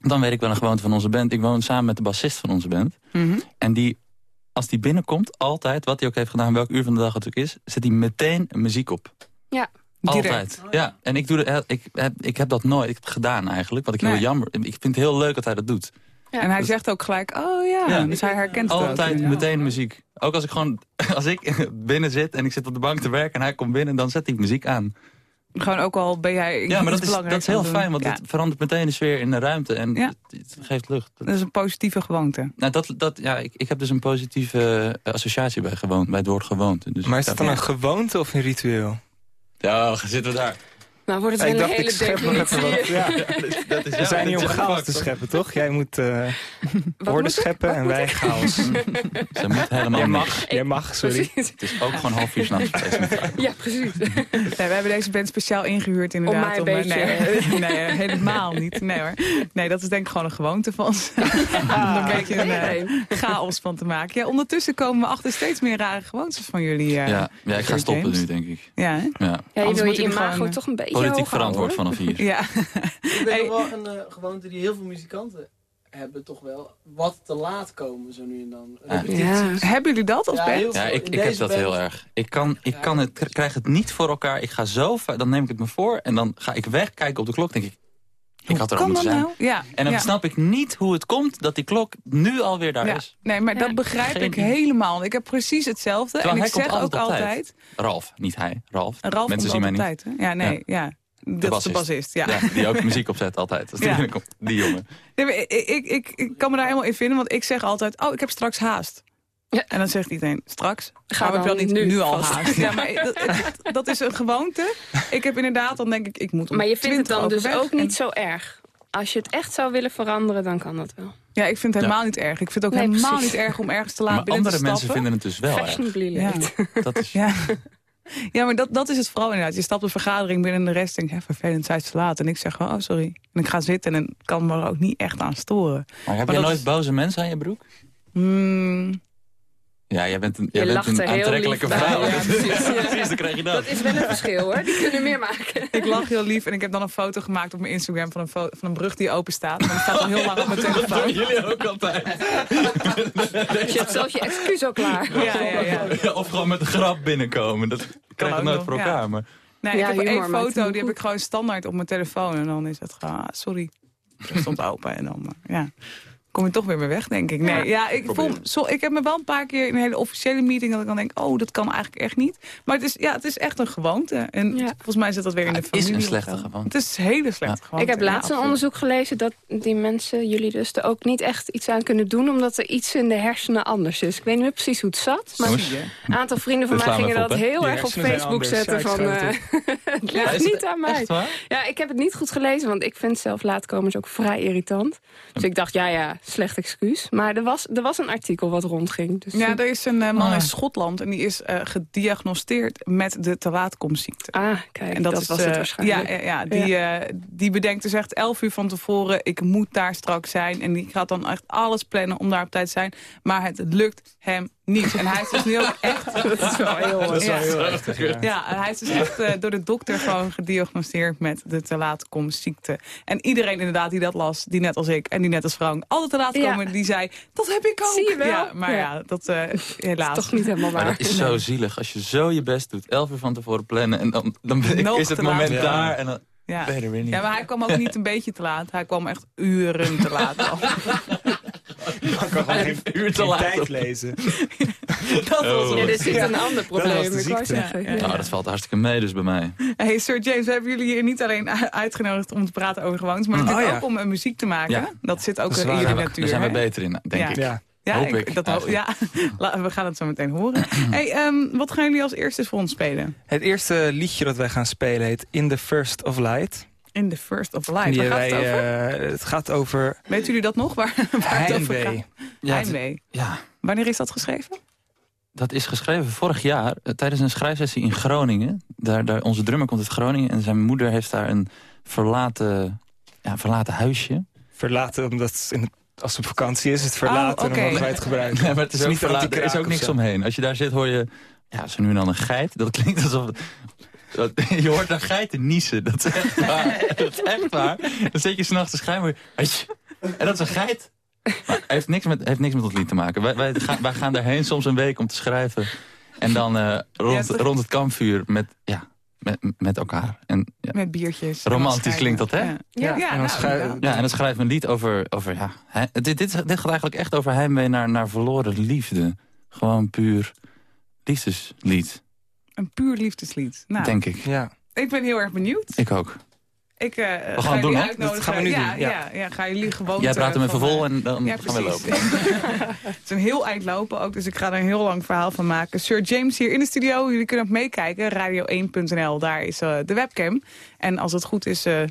Dan weet ik wel een gewoonte van onze band. Ik woon samen met de bassist van onze band. Mhm. En die, als die binnenkomt, altijd, wat hij ook heeft gedaan... welk uur van de dag het ook is, zet hij meteen muziek op. Ja. Altijd. Ja, en ik, doe de, ik, heb, ik heb dat nooit gedaan eigenlijk. Wat ik heel jammer... Ik vind het heel leuk dat hij dat doet. En hij zegt ook gelijk, oh ja, Ja. dus hij herkent het ook. Altijd meteen muziek. Ook als ik gewoon, als ik binnen zit en ik zit op de bank te werken en hij komt binnen, dan zet hij muziek aan. Gewoon ook al ben jij Ja, maar dat is, dat is heel het fijn, want Ja, het verandert meteen de sfeer in de ruimte en Ja. het, het geeft lucht. dat is een positieve gewoonte. Nou, dat, dat, ja, ik, ik heb dus een positieve eh, associatie bij, gewoond, bij het woord gewoonte. Dus Maar is dat dan ja. een gewoonte of een ritueel? Ja, zitten we daar. Nou wordt het een dacht, ik hele schep nog even definitie. wat. Ja. Dat is, We zijn hier om chaos te scheppen, toch? Jij moet eh moet woorden scheppen Wat en wij ik? chaos. Ze moet helemaal Jij mag, jij mag, sorry. Precies. Het is ook gewoon half uur s'nachts. Ja, precies. Nee, we hebben deze band speciaal ingehuurd inderdaad. Om mij een eh, nee, nee, helemaal niet. Nee hoor. Nee, dat is denk ik gewoon een gewoonte van ons. Om er een beetje een eh, chaos van te maken. Ja, ondertussen komen we achter steeds meer rare gewoontes van jullie. eh, Ja, ja, ik ga stoppen nu, denk ik. Ja, hè? Ja. Ja, je wil moet je imago gewoon, toch een beetje Politiek verantwoord hoor. vanaf hier. Ja. Ik Hey. nog wel een eh, gewoonte die heel veel muzikanten hebben toch wel. Wat te laat komen zo nu en dan. Ja. Hebben jullie dat als Ja, band? Ja, ik, ik heb dat band- heel erg. Ik, kan, ik kan het, krijg het niet voor elkaar. Ik ga zo ver, dan neem ik het me voor en dan ga ik weg, kijken op de klok. denk ik, ik had er al kan moeten dat zijn. nou? Ja. En dan ja. snap ik niet hoe het komt dat die klok nu alweer daar Ja. is. Nee, maar dat begrijp Geen ik idee. helemaal. Ik heb precies hetzelfde. Terwijl en ik zeg ook altijd. Ralf, niet hij. Ralf. Ralf Mensen zien mij altijd niet. hè? Ja, nee, ja. Dat is de bassist, ja. Ja, die ook muziek opzet altijd. Als die Ja. binnenkomt, die jongen. Nee, maar ik, ik, ik, ik kan me daar helemaal in vinden, want ik zeg altijd... oh, ik heb straks haast. Ja. En dan zegt iedereen, straks? Ga Ga ik dan wel niet nu nu, al haast. Ja, maar dat, is een gewoonte. Ik heb inderdaad, dan denk ik, ik moet om Maar je vindt het 20 dan dus ook niet En- zo erg. Als je het echt zou willen veranderen, dan kan dat wel. Ja, ik vind het helemaal niet erg. Ik vind het ook Nee, helemaal precies. niet erg om ergens te laat Maar binnen andere te mensen stappen. vinden het dus wel erg. Fashionably Ja. Dat is, Ja. Ja, maar dat, dat is het vooral inderdaad. Je stapt een vergadering binnen de rest en denk, hè, vervelend, zij is te laat. En ik zeg gewoon, oh sorry. En ik ga zitten en kan me er ook niet echt aan storen. Maar heb Maar je nooit is- boze mensen aan je broek? Hmm, Ja, jij bent een, jij bent een aantrekkelijke vrouw. Ja, precies, ja. precies, dan krijg je dat. Dat is wel een verschil hoor. Die kunnen meer maken. ik lach heel lief en ik heb dan een foto gemaakt op mijn Instagram van een, van een brug die open staat. Maar die staat al heel lang op mijn Dat doen telefoon. jullie ook altijd. Je hebt zelfs je excuus al klaar. Ja, ja, ja. Ja, of gewoon met een grap binnenkomen. Dat krijg je nooit voor ja. elkaar. Maar Nee, Ja, ik heb één het foto, die heb ik gewoon standaard op mijn telefoon. En dan is het gewoon, ah, sorry. Er stond open en dan, eh, ja. Kom je toch weer mee weg, denk ik. Nee, ja, ik, voel, zo, ik heb me wel een paar keer in een hele officiële meeting... dat ik dan denk, oh, dat kan eigenlijk echt niet. Maar het is, ja, het is echt een gewoonte. En Ja. volgens mij zit dat weer in de het is familie. een slechte of zo. gewoonte. Het is een hele slechte gewoonte. Ik heb laatst een onderzoek gelezen dat die mensen, jullie dus, er ook niet echt iets aan kunnen doen. Omdat er iets in de hersenen anders is. Ik weet niet meer precies hoe het zat. Maar een aantal vrienden van mij gingen dat heel erg op Facebook zetten. Ja, van, eh, het ligt is het niet aan mij. Ja, ik heb het niet goed gelezen, want ik vind zelf laatkomers ook vrij irritant. Dus ik dacht, ja, ja, slecht excuus. Maar er was, er was een artikel wat rondging. Dus, Ja, er is een eh, man Ah. in Schotland en die is eh, gediagnosteerd met de te laatkomziekte. ah, kijk, En dat, dat, is, was het eh, waarschijnlijk. Ja, ja, ja, die, eh, die bedenkt dus echt elf uur van tevoren... ik moet daar straks zijn. En die gaat dan echt alles plannen om daar op tijd te zijn. Maar het lukt hem niet. En hij is dus nu ook echt... dat is wel heel... Dat is wel Ja. heel heftig, ja. Ja, en hij is dus echt eh, door de dokter gewoon gediagnosteerd met de te laat ziekte. En iedereen inderdaad die dat las, die net als ik en die net als Frank, altijd te laat Ja. komen, die zei, dat heb ik ook. Zie je wel? Ja, maar ja, Ja. dat eh, helaas. Toch niet helemaal Maar waar. dat is zo zielig. Als je zo je best doet, elf uur van tevoren plannen... en dan, dan ben ik- Nog is het moment daar en dan Ja. ben je er weer niet. Ja, maar hij kwam ook niet een beetje te laat. Hij kwam echt uren te laat. Ik kan gewoon geen uur te geen laat tijd lezen. dat was Oh. Ja, er zit een ander probleem. Ik zeggen. Ja. Nou, dat valt hartstikke mee dus bij mij. Hey, Sir James, we hebben jullie hier niet alleen uitgenodigd om te praten over gewoontes, maar het Oh, is ja. ook om eh, muziek te maken. Ja. Dat zit ook Dat is in jullie natuur. Daar zijn we beter in, denk Ja. ik. Ja. Ja, Hoop ik, ik, dat ja. We gaan het zo meteen horen. hey, ehm, wat gaan jullie als eerste voor ons spelen? Het eerste liedje dat wij gaan spelen heet In the First of Light. In the First of Life. Die Waar gaat het over? eh, het gaat over Weten jullie dat nog? Waar, waar het over gaat? Heimwee. Ja, het- Heimwee. ja, Wanneer is dat geschreven? Dat is geschreven vorig jaar eh, tijdens een schrijfsessie in Groningen. Daar, daar, onze drummer komt uit Groningen en zijn moeder heeft daar een verlaten, ja, verlaten huisje. Verlaten, omdat in het, als het op vakantie is, is het verlaten Oh, oké. en omdat wij het gebruiken. Nee, maar het is, ook niet verlaten, er is ook niks omheen. Als je daar zit hoor je ja, zo nu en dan een geit. Dat klinkt alsof... dat- je hoort daar geiten niezen. Dat is echt waar. dat is echt waar. Dan zit je s'nachts te schijnen. En dat is een geit. Maar heeft niks met, heeft niks met ons lied te maken. Wij, wij, gaan, wij gaan daarheen soms een week om te schrijven. En dan eh, rond, rond het kampvuur met, ja, met, met elkaar. En, ja. Met biertjes. Romantisch klinkt dat, hè? Ja, ja, ja, en dan nou, schrijf-. Ja, en dan schrijven we een lied over... over ja, hè, dit, dit, dit gaat eigenlijk echt over heimwee naar, naar verloren liefde. Gewoon puur liefdeslied, Een puur liefdeslied. Nou, denk ik. Ja. ik ben heel erg benieuwd. Ik ook. Ik uh, gaan ga het doen, hè? uitnodigen. Dat gaan we nu ja, doen, ja. ja. Ja, ga jullie gewoon... Jij praat hem eh, even vol eh, en dan ja, gaan we lopen. het is een heel eind lopen ook, dus ik ga er een heel lang verhaal van maken. Sir James hier in de studio. Jullie kunnen ook meekijken. Radio1.nl, daar is eh, de webcam. En als het goed is, eh,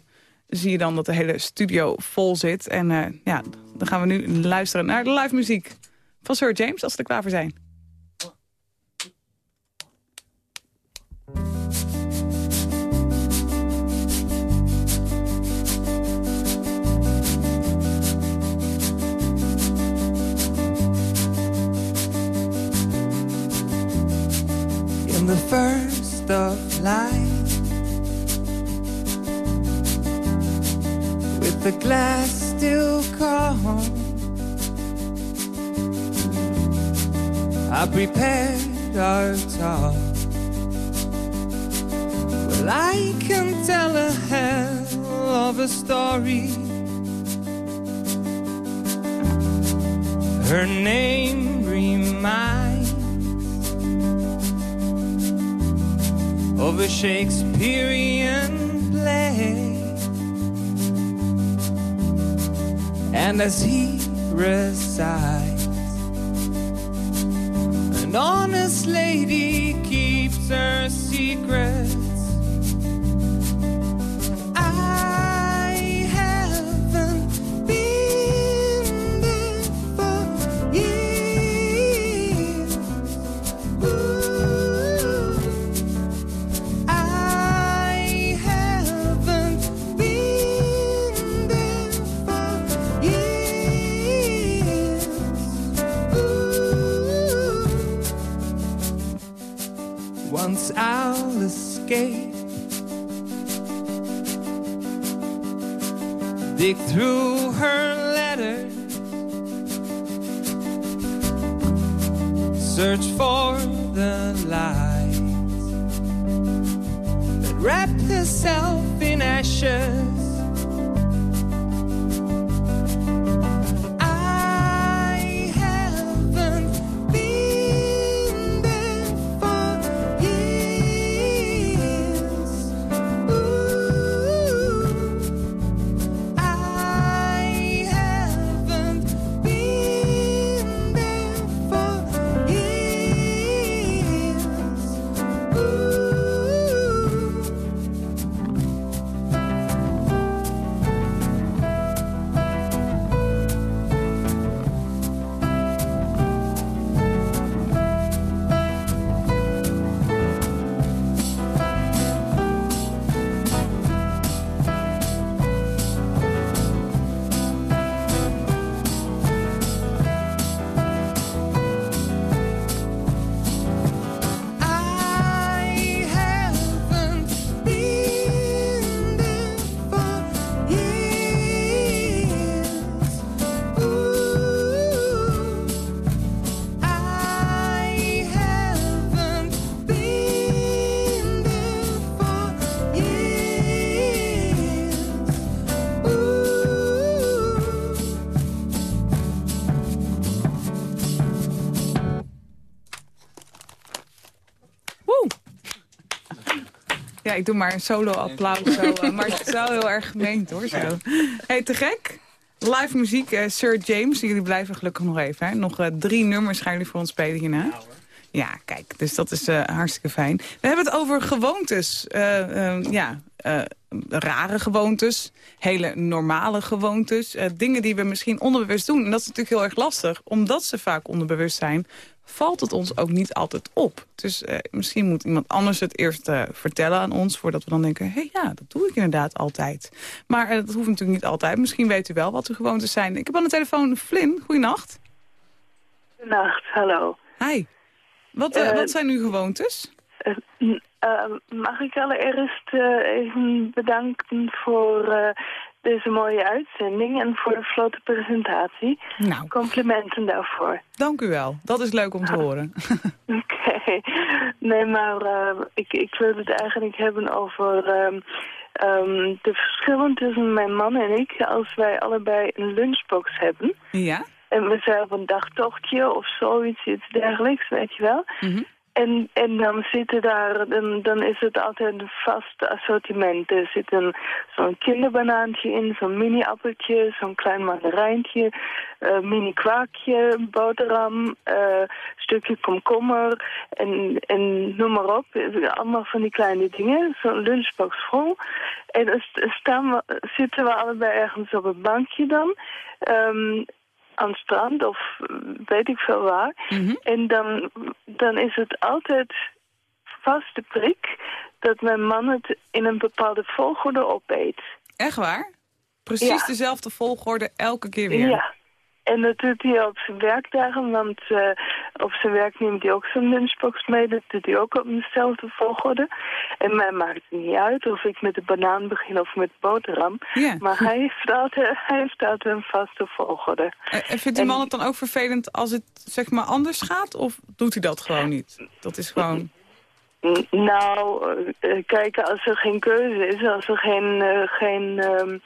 zie je dan dat de hele studio vol zit. En eh, ja, dan gaan we nu luisteren naar de live muziek van Sir James, als ze er klaar voor zijn. The first of life. With the glass still calm. I prepared our talk. Well I can tell a hell of a story. Her name reminds of a Shakespearean play. And as he resides, an honest lady keeps her secrets. Ja, ik doe maar een solo-applaus. zo, eh, maar het is wel heel erg gemeend hoor. Zo. Hey, te gek. Live muziek, eh, Sir James. Jullie blijven gelukkig nog even. Hè? Nog eh, drie nummers gaan jullie voor ons spelen hierna. Ja, kijk, dus dat is hartstikke fijn. We hebben het over gewoontes. Eh, eh, ja, rare gewoontes. Hele normale gewoontes. dingen die we misschien onderbewust doen. En dat is natuurlijk heel erg lastig. Omdat ze vaak onderbewust zijn. Valt het ons ook niet altijd op. Dus eh, misschien moet iemand anders het eerst eh, vertellen aan ons... voordat we dan denken, hé hey, ja, dat doe ik inderdaad altijd. Maar eh, dat hoeft natuurlijk niet altijd. Misschien weet u wel wat uw gewoontes zijn. Ik heb aan de telefoon Flynn. Goeienacht. Nacht, hallo. Hi. Wat, wat zijn uw gewoontes? Mag ik allereerst even bedanken voor deze mooie uitzending en voor de vlotte presentatie. Nou. Complimenten daarvoor. Dank u wel. Dat is leuk om te horen. Oké. Nee, maar eh, ik, ik wil het eigenlijk hebben over ehm, ehm, de verschillen tussen mijn man en ik als wij allebei een lunchbox hebben. Ja? En we zijn op een dagtochtje of zoiets, iets dergelijks, weet je wel. En, en dan zitten daar, dan, dan is het altijd een vast assortiment. Er zit een, zo'n kinderbanaantje in, zo'n mini-appeltje, zo'n klein mandarijntje, eh, mini-kwaakje, boterham, eh, stukje komkommer en, en noem maar op. Allemaal van die kleine dingen, zo'n lunchbox vol. En dan st- staan we, zitten we allebei ergens op een bankje dan. ehm, aan het strand of eh, weet ik veel waar. En dan, dan is het altijd vaste prik dat mijn man het in een bepaalde volgorde opeet. Echt waar? Precies Ja. dezelfde volgorde elke keer weer? Ja. En dat doet hij op zijn werkdagen, want eh, op zijn werk neemt hij ook zijn lunchbox mee. Dat doet hij ook op dezelfde volgorde. En mij maakt het niet uit of ik met de banaan begin of met boterham. Ja. Maar hij heeft, altijd, hij heeft altijd een vaste volgorde. En en vindt uw man het dan ook vervelend als het zeg maar anders gaat? Of doet hij dat gewoon niet? Dat is gewoon... Nou, eh, eh, kijk, als er geen keuze is, als er geen, eh, geen ehm,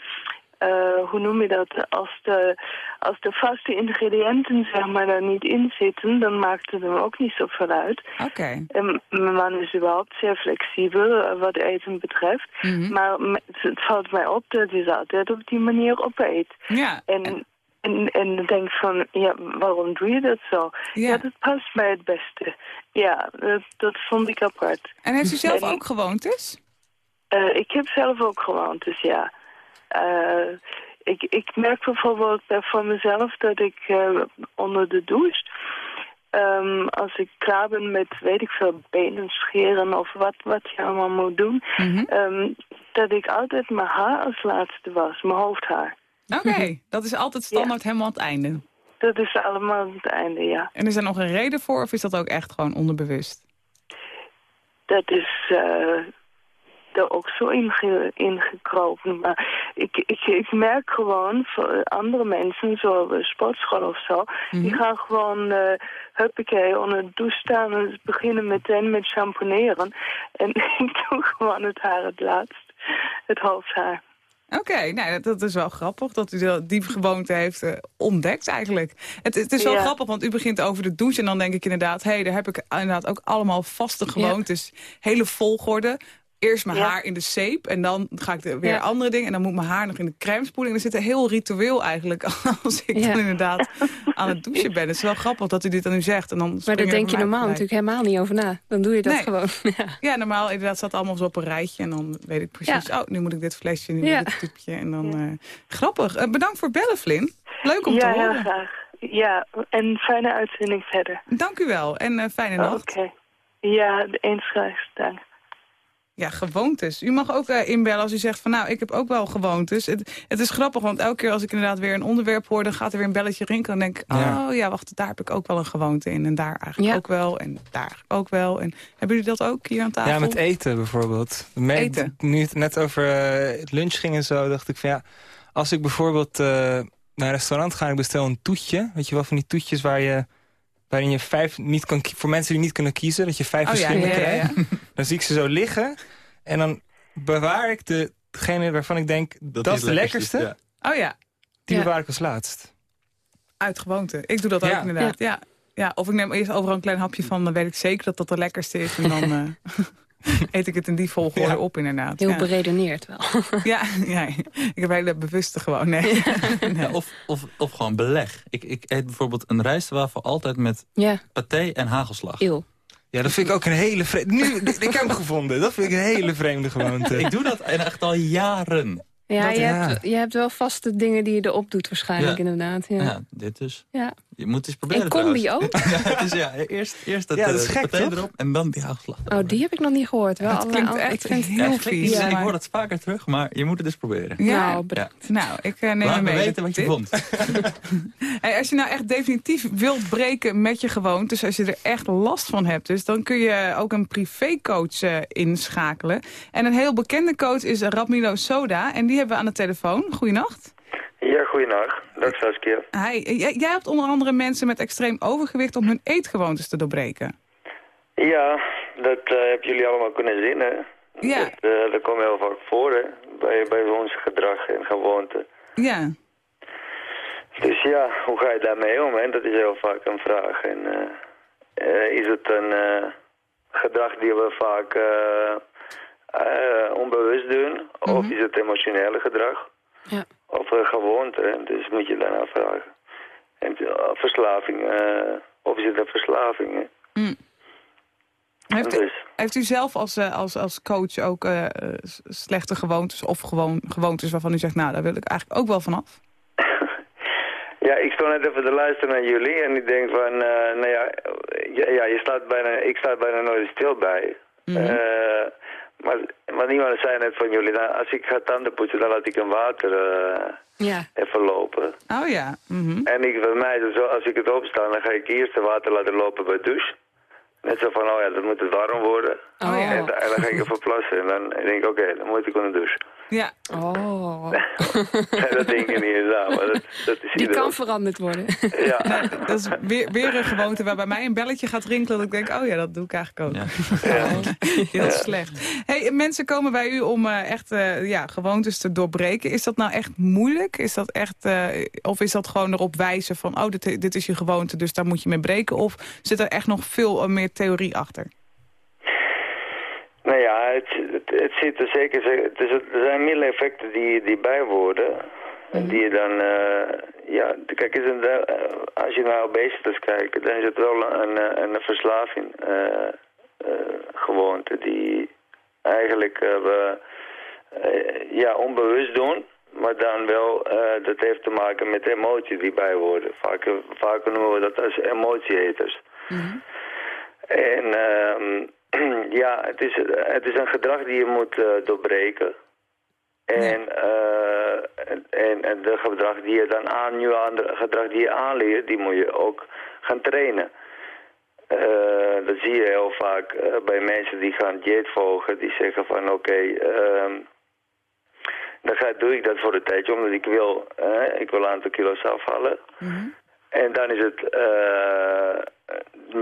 eh, hoe noem je dat, als de, als de vaste ingrediënten zeg maar daar niet in zitten, dan maakt het hem ook niet zoveel uit. Oké. En mijn man is überhaupt zeer flexibel eh, wat eten betreft, Mhm. maar het valt mij op dat hij ze altijd op die manier opeet. Ja. En, en, en denk van, ja, waarom doe je dat zo? Ja, dat past mij het beste. Ja, dat, dat vond ik apart. En heeft u zelf En- ook gewoontes? eh, ik heb zelf ook gewoontes, ja. Eh, ik, ik merk bijvoorbeeld bij voor mezelf dat ik eh, onder de douche... ehm, als ik klaar ben met, weet ik veel, benen scheren of wat, wat je allemaal moet doen... ehm, dat ik altijd mijn haar als laatste was, mijn hoofdhaar. Oké, dat is altijd standaard helemaal het einde. Dat is allemaal aan het einde, ja. En is er nog een reden voor of is dat ook echt gewoon onderbewust? Dat is eh er ook zo inge ingekropen. Maar ik, ik, ik merk gewoon voor andere mensen, zo op een sportschool of zo, die gaan gewoon, eh huppakee, onder de douche staan en ze beginnen meteen met champoneren. En ik doe gewoon het haar het laatst, het hoofdhaar. Oké, nou, dat, is wel grappig dat u die gewoonte heeft eh, ontdekt eigenlijk. Het, het is wel Ja. grappig, want u begint over de douche... en dan denk ik inderdaad, hé, hey, daar heb ik inderdaad ook allemaal vaste gewoontes. Hele volgorde. Eerst mijn Ja. haar in de zeep en dan ga ik er weer Ja. andere dingen... en dan moet mijn haar nog in de crème spoelen. En er zit een heel ritueel eigenlijk als ik Ja. dan inderdaad aan het douchen ben. Het is wel grappig dat u dit aan u zegt. En dan Maar daar denk je normaal natuurlijk helemaal niet over na. Dan doe je dat Nee. gewoon. Ja. Ja, normaal inderdaad staat allemaal zo op een rijtje. En dan weet ik precies, oh, nu moet ik dit flesje, nu Ja. moet ik dit typje. En dan, eh, grappig. Eh, bedankt voor het bellen, Flynn. Leuk om ja, te heel horen. graag. Ja, en fijne uitzending verder. Dank u wel en eh, fijne nacht. Oké. Ja, eens graag. Dank. Ja, gewoontes. U mag ook eh, inbellen als u zegt van nou, ik heb ook wel gewoontes. Het, het is grappig, want elke keer als ik inderdaad weer een onderwerp hoor... dan gaat er weer een belletje rinkelen. Dan denk ik, Ja. oh ja, wacht, daar heb ik ook wel een gewoonte in. En daar eigenlijk Ja. ook wel. En daar ook wel. En hebben jullie dat ook hier aan tafel? Ja, met eten bijvoorbeeld. Me- Eten. Nu het net over eh, het lunch ging en zo, dacht ik van ja... als ik bijvoorbeeld eh, naar een restaurant ga en ik bestel een toetje... weet je wel, van die toetjes waar je, waarin je vijf niet kan... voor mensen die niet kunnen kiezen, dat je vijf Oh ja, verschillende ja, ja, krijgt. Dan zie ik ze zo liggen en dan bewaar ik de, degene waarvan ik denk... dat, is de lekkerste, Oh ja, die Ja. bewaar ik als laatst. uit gewoonte. Ik doe dat ook inderdaad. Ja. Ja. of ik neem eerst overal een klein hapje van, dan weet ik zeker dat dat de lekkerste is. En dan eh, eet ik het in die volgorde Ja. op inderdaad. Heel ja. beredeneerd wel. Ja, ja, ik heb hele bewuste gewoon. Nee. Ja, of, of, of gewoon beleg. Ik, ik eet bijvoorbeeld een rijstwafel altijd met Ja, paté en hagelslag. eeuw. Ja, dat vind ik ook een hele vreemde... Nu, ik heb hem gevonden. Dat vind ik een hele vreemde gewoonte. Ik doe dat echt al jaren. Ja, Dat- je, ja. Hebt, je hebt wel vaste dingen die je erop doet waarschijnlijk Ja. inderdaad. Ja. Ja, Ja. dit dus. Je moet eens proberen En combi trouwens. ook? ja, het is, ja, eerst, eerst dat, Ja, dat eh, is gek, erop en dan die hagelslag. Oh, die heb ik nog niet gehoord. Wel Het alle- klinkt echt ik vind heel vies, maar- Ik hoor het vaker terug, maar je moet het eens proberen. Ja, Nou, bedankt. nou, ik eh, neem Laat me mee. weten wat je Tip. vond. Hey, als je nou echt definitief wilt breken met je gewoontes, als je er echt last van hebt, dus dan kun je ook een privécoach eh, inschakelen. En een heel bekende coach is Radmilo Soda en die hebben we aan de telefoon. Goeienacht. Ja, goeienacht. Dag Saskia. Hi. Jij, jij helpt onder andere mensen met extreem overgewicht om hun eetgewoontes te doorbreken. Ja, dat eh, hebben jullie allemaal kunnen zien, hè? Ja. Dat, eh, dat komt heel vaak voor, hè? Bij, bij ons gedrag en gewoonte. Ja. Dus ja, hoe ga je daarmee om, hè? Dat is heel vaak een vraag. En eh, is het een gedrag die we vaak onbewust doen? Of is het emotionele gedrag? Ja. Of uh, gewoonte, hè? dus moet je daarna vragen. En uh, verslaving, uh, of is het een verslaving? Hè? Mm. Heeft, u, Dus. heeft u zelf als, als, als coach ook uh, slechte gewoontes of gewoon gewoontes waarvan u zegt, nou daar wil ik eigenlijk ook wel vanaf? Ja, ik stond net even te luisteren naar jullie en ik denk van, uh, nou ja, ja, je staat bijna, ik sta bijna nooit stil bij. Mm -hmm. uh, maar, maar iemand zei net van jullie, nou, als ik ga tanden poetsen, dan laat ik een water uh, ja. even lopen. Oh ja. Mm -hmm. En ik, bij mij het als ik het opsta, dan ga ik eerst de water laten lopen bij de douche. Net zo van, oh ja, dan moet het warm worden. Oh, ja. en, en, dan ga ik even plassen en dan denk ik, oké, okay, dan moet ik onder de douche. Ja. Oh. dat denk ik niet eens aan, maar dat, dat is Die kan veranderd worden. ja. Dat is weer, weer een gewoonte waar bij mij een belletje gaat rinkelen. Dat ik denk, oh ja, dat doe ik eigenlijk ook. Ja. ja. Heel slecht. Hey, mensen komen bij u om uh, echt uh, ja, gewoontes te doorbreken. Is dat nou echt moeilijk? Is dat echt, uh, of is dat gewoon erop wijzen van, oh, dit, dit is je gewoonte, dus daar moet je mee breken? Of zit er echt nog veel meer theorie achter? Nou ja, het, het, het zit er zeker. Het is, er zijn meerdere effecten die, die bijwoorden. Mm -hmm. Die je dan, uh, ja, kijk, is een, uh, als je naar obesitas kijkt, dan is het wel een, een verslaving uh, gewoonte die eigenlijk we ja, onbewust doen. Maar dan wel, dat heeft te maken met emotie die bijwoorden. Vaak, vaak noemen we dat als emotieeters. Mm -hmm. En um, ja, het is, het is een gedrag die je moet uh, doorbreken. En, uh, en, en de gedrag die je dan aan, nu aan de gedrag die je aanleert, die moet je ook gaan trainen. Uh, dat zie je heel vaak bij mensen die gaan dieet volgen, die zeggen van oké, okay, um, dan ga, doe ik dat voor een tijdje, omdat ik wil, ik wil een aantal kilo's afvallen. Mm -hmm. En dan is het, uh,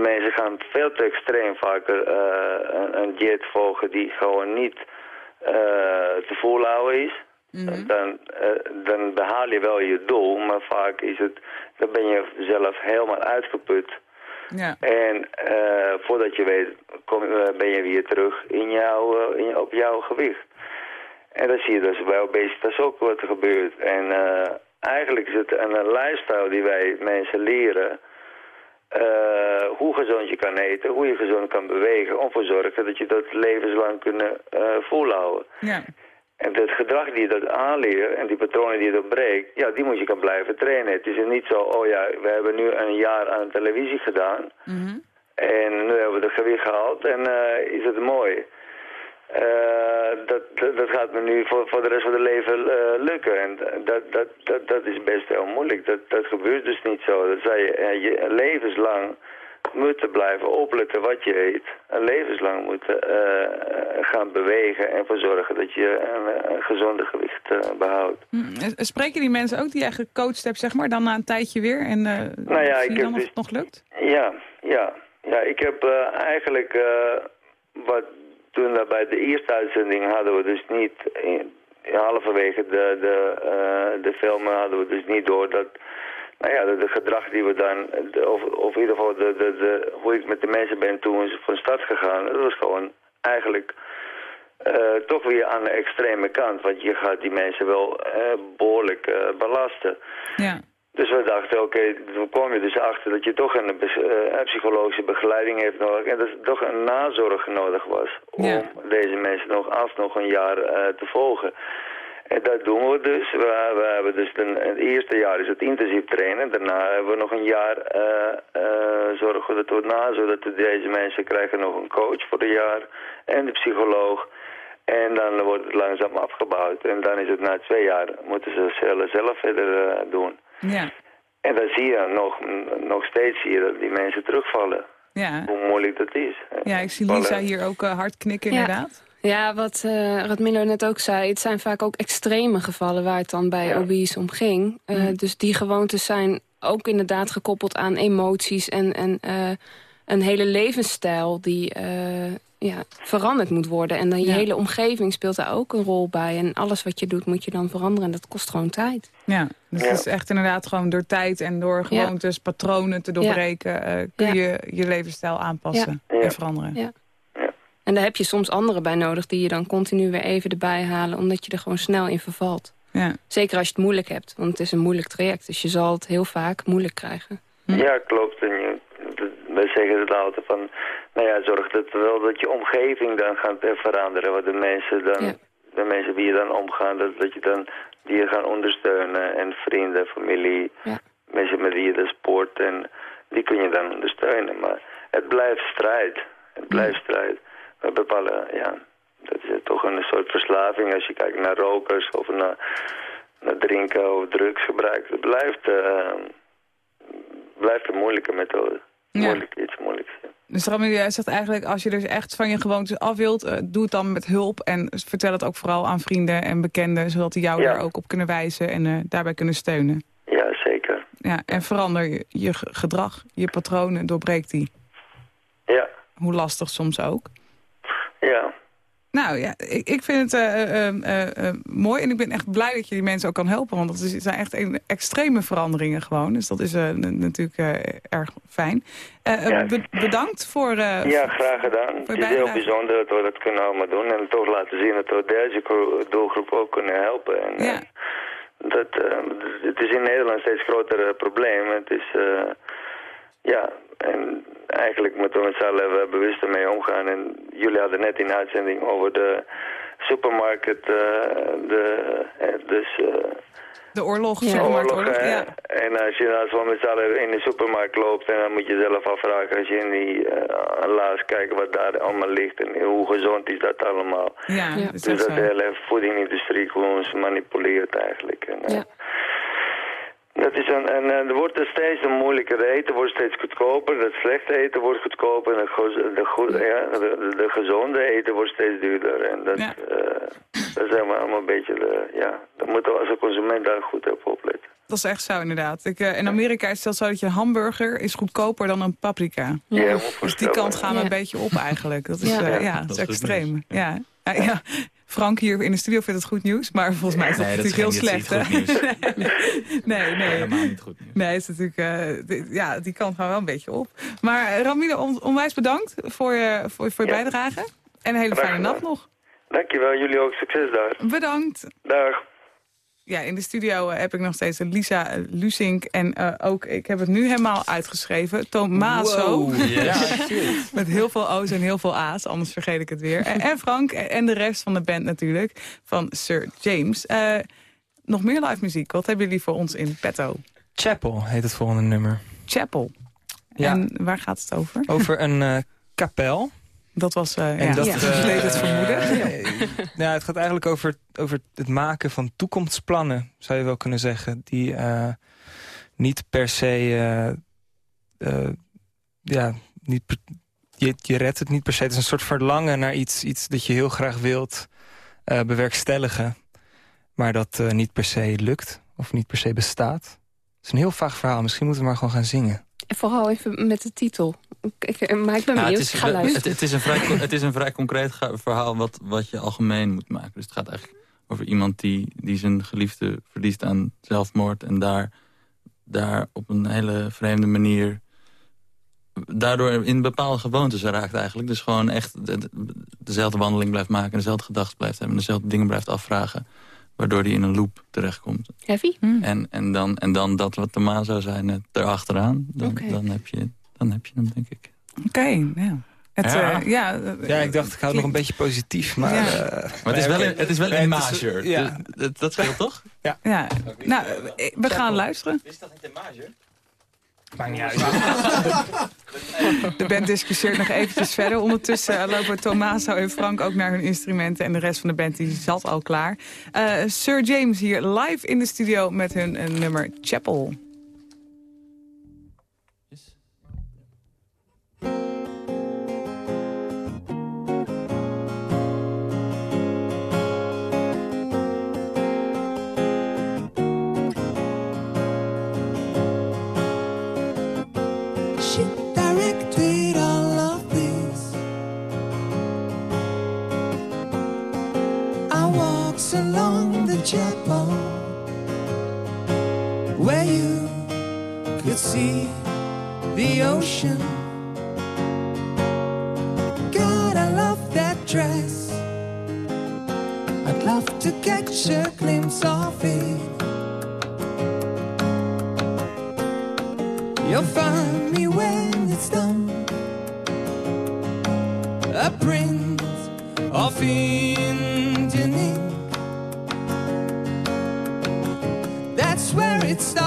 mensen gaan veel te extreem vaker uh, een, een dieet volgen die gewoon niet uh, te volhouden is. Mm -hmm. dan, dan behaal je wel je doel, maar vaak is het, dan ben je zelf helemaal uitgeput. Ja. En voordat je weet, kom, ben je weer terug in jouw, in, op jouw gewicht. En dan zie je dus bij obesitas ook wat er gebeurt. En eigenlijk is het een lifestyle die wij mensen leren. Uh, hoe gezond je kan eten, hoe je gezond kan bewegen. Om te zorgen dat je dat levenslang kunnen uh, volhouden. Ja. En het gedrag die je dat aanleert en die patronen die je dat breekt, ja, die moet je kan blijven trainen. Het is niet zo, oh ja, we hebben nu een jaar aan televisie gedaan. Mm -hmm. En nu hebben we het gewicht gehaald en uh, is het mooi. Uh, dat, dat, dat, gaat me nu voor, voor de rest van het leven uh, lukken. En dat, dat, dat, dat is best heel moeilijk. Dat, dat gebeurt dus niet zo. Dat zij je, je levenslang moeten blijven opletten wat je eet. En levenslang moeten uh, gaan bewegen en ervoor zorgen dat je een, een gezonde gewicht behoudt. Hm. Spreken die mensen ook die je gecoacht hebt, zeg maar, dan na een tijdje weer? En nou ja, ik dan heb of dus, het nog lukt? Ja, ja. ja ik heb eigenlijk wat toen bij de eerste uitzending hadden we dus niet, in, halverwege de, de, uh, de filmen hadden we dus niet door dat, nou ja, de, de gedrag die we dan, de, of, of in ieder geval de, de, de, hoe ik met de mensen ben toen van start gegaan, dat was gewoon eigenlijk uh, toch weer aan de extreme kant, want je gaat die mensen wel uh, behoorlijk belasten. Ja. Dus we dachten, oké, okay, dan kom je dus achter dat je toch een, uh, psychologische begeleiding heeft nodig. En dat er toch een nazorg nodig was om ja. deze mensen nog alsnog een jaar uh, te volgen. En dat doen we dus. We, we hebben dus een, het eerste jaar is het intensief trainen. Daarna hebben we nog een jaar uh, uh, zorgen dat we na, zodat deze mensen krijgen nog een coach voor een jaar en de psycholoog. En dan wordt het langzaam afgebouwd. En dan is het na twee jaar moeten ze zelf verder doen. Ja. En dan zie je nog, nog steeds zie je dat die mensen terugvallen. Ja. Hoe moeilijk dat is. Ja, ik zie Lisa hier ook hard knikken inderdaad. Ja, wat uh, Radmilo net ook zei, het zijn vaak ook extreme gevallen waar het dan bij ja. obese om ging. Uh, mm. Dus die gewoontes zijn ook inderdaad gekoppeld aan emoties en, en uh, een hele levensstijl die ja, veranderd moet worden. En dan je ja. hele omgeving speelt daar ook een rol bij. En alles wat je doet moet je dan veranderen en dat kost gewoon tijd. Ja, dus het is echt inderdaad gewoon door tijd en door gewoontes, patronen te doorbreken... kun je je levensstijl aanpassen en veranderen. Ja. En daar heb je soms anderen bij nodig die je dan continu weer even erbij halen... omdat je er gewoon snel in vervalt. Ja. Zeker als je het moeilijk hebt, want het is een moeilijk traject. Dus je zal het heel vaak moeilijk krijgen. Hm? Ja, klopt. En je, wij zeggen het altijd van... Nou ja, zorg dat wel dat je omgeving dan gaat veranderen. Wat de mensen dan... Ja. De mensen wie je dan omgaan, dat, dat je dan die je gaan ondersteunen. En vrienden, familie, ja. mensen met wie je de sport. En die kun je dan ondersteunen. Maar het blijft strijd. Het blijft strijd bepalen, ja, dat is toch een soort verslaving als je kijkt naar rokers of naar, naar drinken of drugsgebruik. Het blijft, uh, blijft een moeilijke methode. Ja. Moeilijk, iets moeilijks. Ja. Dus Ramil, jij zegt eigenlijk, als je dus echt van je gewoontes af wilt, uh, doe het dan met hulp. En vertel het ook vooral aan vrienden en bekenden, zodat die jou daar ook op kunnen wijzen en uh, daarbij kunnen steunen. Ja, zeker. Ja, en verander je, je ge- gedrag, je patronen, doorbreek die. Ja, Hoe lastig soms ook. ja. Nou ja, ik, ik vind het eh, eh, eh, mooi en ik ben echt blij dat je die mensen ook kan helpen. Want is- zijn echt een, extreme veranderingen gewoon. Dus dat is natuurlijk erg fijn. Ja. be- bedankt voor... ja, graag gedaan. Het is heel bijzonder dat we dat kunnen allemaal doen. En toch laten zien dat we deze gro- doelgroep ook kunnen helpen. En, Ja. dat, het is in Nederland steeds groter probleem. Het is, ja, en eigenlijk moeten we met z'n allen bewust ermee omgaan. En jullie hadden net in de uitzending over de supermarkt, eh, de, eh, dus... eh, De oorlog, Ja. supermarktoorlog. oorlog, hè. Ja. En als je als we met z'n allen in de supermarkt loopt, en dan moet je zelf afvragen als je in die uh, laas kijkt wat daar allemaal ligt en hoe gezond is dat allemaal. Ja, Ja. dat Dus dat zo. de hele voedingindustrie gewoon manipuleert eigenlijk. En, Ja. Dat is een, en eh, er wordt er steeds een moeilijker eten, wordt steeds goedkoper. Het slechte eten wordt goedkoper en de, goed, ja, de, de, de gezonde eten wordt steeds duurder. En dat, Ja. eh, dat zijn we allemaal een beetje, de, ja, daar moeten we als een consument daar goed op opletten. Dat is echt zo inderdaad. Ik, eh, in Amerika is het zelfs zo dat je hamburger is goedkoper dan een paprika. Ja, Dus die kant gaan we Ja. een beetje op eigenlijk. Dat is, Ja. ja, ja, dat is extreem. Ja. Ja, ja. Frank hier in de studio vindt het goed nieuws, maar volgens mij is dat Nee, dat is natuurlijk heel slecht. hè? nee, nee. Helemaal niet goed nieuws. Nee, is natuurlijk, eh, ja, die kant gaan wel een beetje op. Maar eh, Ramine, on- onwijs bedankt voor je, voor, voor je Ja. bijdrage. En een hele fijne nacht nog. Dankjewel, jullie ook succes daar. Bedankt. Dag. Ja, in de studio eh, heb ik nog steeds Lisa Lusink. En eh, ook, ik heb het nu helemaal uitgeschreven, Tomaso. Wow. Ja, Met heel veel O's en heel veel A's, anders vergeet ik het weer. En, en Frank en de rest van de band natuurlijk, van Sir James. Eh, nog meer live muziek, wat hebben jullie voor ons in petto? Chapel heet het volgende nummer. Chapel. Ja. En waar gaat het over? Over een eh, kapel. Dat was, eh En ja, dat, ja. eh, het vermoeden. eh, ja, het gaat eigenlijk over, over het maken van toekomstplannen, zou je wel kunnen zeggen. Die eh, niet per se... eh, eh, ja, niet per- je, je redt het niet per se. Het is een soort verlangen naar iets, iets dat je heel graag wilt eh, bewerkstelligen. Maar dat eh, niet per se lukt of niet per se bestaat. Het is een heel vaag verhaal. Misschien moeten we maar gewoon gaan zingen. En vooral even met de titel. Ik, maar ik ben Ja, benieuwd, het, is, ik ga luisteren. het, het is een vrij, het is een vrij concreet verhaal wat, wat je algemeen moet maken. Dus het gaat eigenlijk over iemand die, die zijn geliefde verliest aan zelfmoord... en daar, daar op een hele vreemde manier... daardoor in bepaalde gewoontes raakt eigenlijk. Dus gewoon echt de- de- dezelfde wandeling blijft maken... dezelfde gedachten blijft hebben... dezelfde dingen blijft afvragen... waardoor hij in een loop terechtkomt. Heavy? En, en, dan, en dan dat wat normaal zou zijn, eh, erachteraan. Dan, dan, heb je, dan heb je hem, denk ik. Oké, ja. Het, Ja. eh, ja, eh, Ja, ik dacht, ik hou het nog een beetje positief. Maar, Ja. eh, Maar het is wel, een- het is wel een major. Ja. Dat, dat scheelt toch? Ja. ja. Nou, we gaan luisteren. Is dat niet een major? Maakt niet uit. De band discussieert nog eventjes verder. Ondertussen lopen Tommaso en Frank ook naar hun instrumenten... en de rest van de band die zat al klaar. Eh, Sir James hier live in de studio met hun nummer Chapel. Along the chapel where you could see the ocean. God, I love that dress. I'd love to catch a glimpse of it. You'll find me when it's done. A print of Indian it's not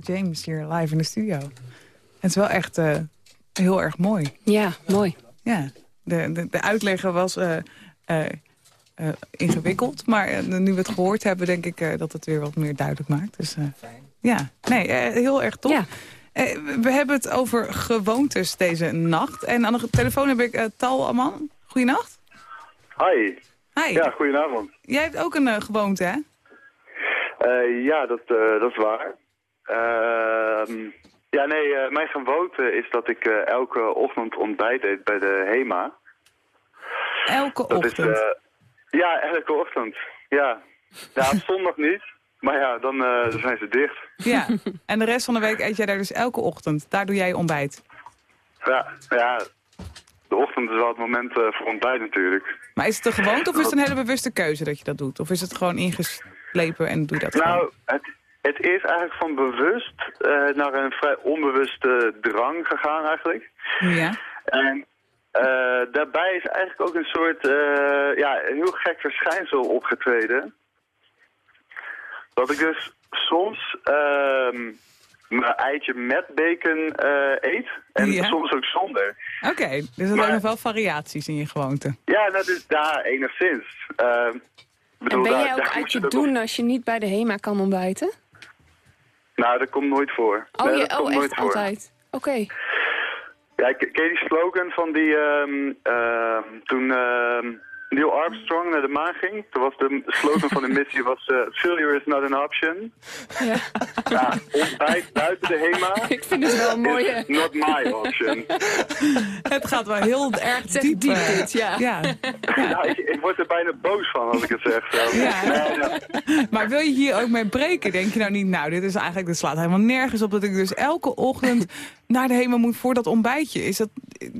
Sir James hier live in de studio. Het is wel echt eh, heel erg mooi. Ja, mooi. Ja, de, de, de uitleg was eh, eh, eh, ingewikkeld. Maar nu we het gehoord hebben, denk ik eh, dat het weer wat meer duidelijk maakt. Dus, eh, ja, nee, eh, heel erg tof. Eh, we- we hebben het over gewoontes deze nacht. En aan de telefoon heb ik Tal Aman. Goeienacht. Hi. Hi. Ja, goedenavond. Jij hebt ook een gewoonte, hè? Eh, ja, dat, dat is waar. Ehm, ja, nee, eh, mijn gewoonte is dat ik eh, elke ochtend ontbijt eet bij de HEMA. Elke Dat ochtend. Is, eh, ja, elke ochtend. Ja. Ja, op zondag niet. Maar ja, dan, dan zijn ze dicht. Ja, en de rest van de week eet jij daar dus elke ochtend. Daar doe jij je ontbijt. Ja, ja, de ochtend is wel het moment voor ontbijt natuurlijk. Maar is het een gewoonte of is het een hele bewuste keuze dat je dat doet? Of is het gewoon ingeslepen en doe je dat? Nou, het, het is eigenlijk van bewust eh, naar een vrij onbewuste drang gegaan eigenlijk. Ja. En eh, daarbij is eigenlijk ook een soort eh, ja, een heel gek verschijnsel opgetreden. Dat ik dus soms ehm, mijn eitje met bacon eh, eet. En Ja. soms ook zonder. Oké, dus er zijn nog wel variaties in je gewoonte. Ja, dat is daar enigszins. Ehm, En bedoel, ben daar- jij ook daar uit moet je dat doen als je niet bij de HEMA kan ontbijten? Nou, dat komt nooit voor. Oh, Nee, je, dat komt oh nooit voor. altijd? Oké. Ja, k- ken je die slogan van die, ehm, ehm, toen ehm, Neil Armstrong naar de maan ging? Toen was de slogan van de missie was, eh, failure is not an option. Ja. Ja, ontbijt buiten de HEMA Ik vind het wel een mooie... not my option. Het gaat wel heel erg diep. diep eh, dit, ja. ja. Ja, ik, ik word er bijna boos van als ik het zeg. Zo. Ja. Nee, ja. Maar wil je hier ook mee breken? Denk je nou niet, nou, dit is eigenlijk, dit slaat helemaal nergens op dat ik dus elke ochtend naar de hemel moet voor dat ontbijtje. Is dat,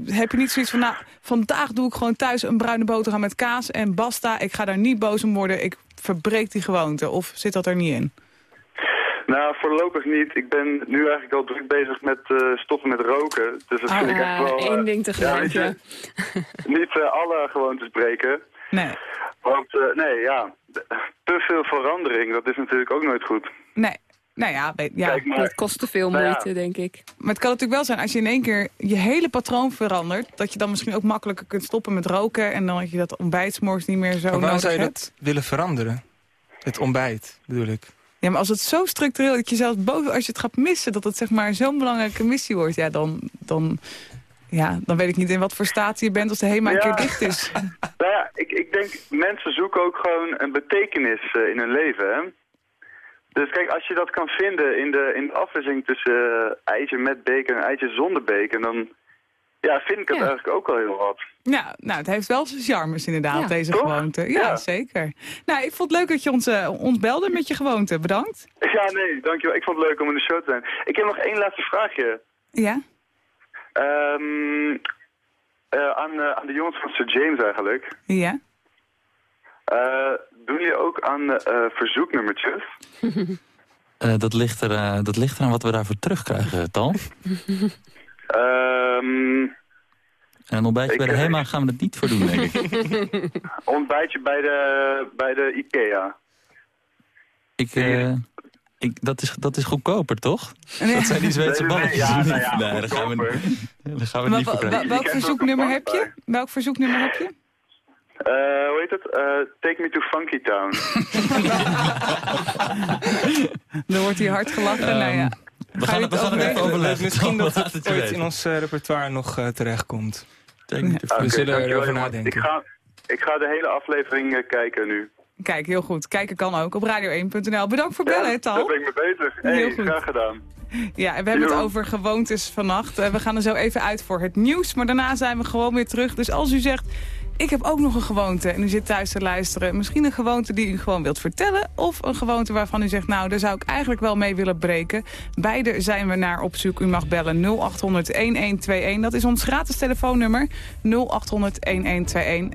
heb je niet zoiets van, nou, vandaag doe ik gewoon thuis een bruine boterham met kaas en basta. Ik ga daar niet boos om worden. Ik verbreek die gewoonte. Of zit dat er niet in? Nou, voorlopig niet. Ik ben nu eigenlijk al druk bezig met eh, stoppen met roken. Dus dat vind ik echt wel... eh, één ding tegelijk, weet je, ja. Niet eh, alle gewoontes breken. Nee. Want, eh, nee, ja, te veel verandering, dat is natuurlijk ook nooit goed. Nee. Nou ja, weet, ja. Kijk maar. Dat kost te veel Nou ja. moeite, denk ik. Maar het kan natuurlijk wel zijn als je in één keer je hele patroon verandert... dat je dan misschien ook makkelijker kunt stoppen met roken... en dan dat je dat ontbijtsmorgens niet meer zo Maar waarom nodig zou je hebt. dat willen veranderen? Het ontbijt, bedoel ik. Ja, maar als het zo structureel dat je zelfs boven, als je het gaat missen, dat het zeg maar zo'n belangrijke missie wordt, ja, dan, dan, ja, dan weet ik niet in wat voor staat je bent als de HEMA een keer dicht is. Nou ja, ik, ik denk, mensen zoeken ook gewoon een betekenis eh, in hun leven, hè. Dus kijk, als je dat kan vinden in de, in de afwisseling tussen eh, eitje met bacon en eitje zonder bacon, dan ja, vind ik het Ja. eigenlijk ook al heel wat. Ja, nou, het heeft wel zijn charmes inderdaad, Ja. deze Toch? gewoonte. Ja, Ja. zeker. Nou, ik vond het leuk dat je ons, ons belde met je gewoonte. Bedankt. Ja, nee, dankjewel. Ik vond het leuk om in de show te zijn. Ik heb nog één laatste vraagje. Ja? Ehm, eh, aan, aan de jongens van Sir James eigenlijk. Ja? Eh, doen jullie ook aan eh, verzoeknummertjes? Eh, dat, ligt er, eh, dat ligt eraan wat we daarvoor terugkrijgen, Tal. Ehm, En een ontbijtje Ik, bij de HEMA gaan we het niet voor doen, denk ik. ontbijtje bij de, bij de Ikea. ik, eh, ik dat, is, dat is goedkoper, toch? Nee. Dat zijn die Zweedse Nee, nee, balletjes. ja, nou ja, nee, daar gaan we, daar gaan we niet voor krijgen. welk verzoeknummer heb je? Welk verzoeknummer heb je? Eh, hoe heet het? Eh, take me to Funky Town. Er wordt hier hard gelachen. Ehm, nou ja. We Ga gaan, we gaan het even overleggen. Misschien dat het ooit in ons eh, repertoire nog terechtkomt. Take me to We Oké, zullen erover nadenken. Ik ga, ik ga de hele aflevering kijken nu. Kijk, heel goed. Kijken kan ook op radio1.nl. Bedankt voor bellen, ja, Tal. daar ben ik mee bezig. Heel Hey, goed. graag gedaan. Ja, en we hebben het over gewoontes vannacht. We gaan er zo even uit voor het nieuws, maar daarna zijn we gewoon weer terug. Dus als u zegt, ik heb ook nog een gewoonte en u zit thuis te luisteren... misschien een gewoonte die u gewoon wilt vertellen... of een gewoonte waarvan u zegt, nou, daar zou ik eigenlijk wel mee willen breken. Beide zijn we naar op zoek. U mag bellen 0800-1121. Dat is ons gratis telefoonnummer 0800-1121.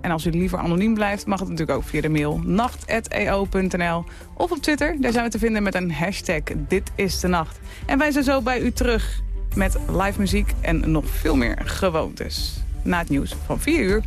En als u liever anoniem blijft, mag het natuurlijk ook via de mail nacht.eo.nl. Of op Twitter, daar zijn we te vinden met een hashtag Dit is de Nacht. En wij zijn zo bij u terug met live muziek en nog veel meer gewoontes. Na het nieuws van 4 uur.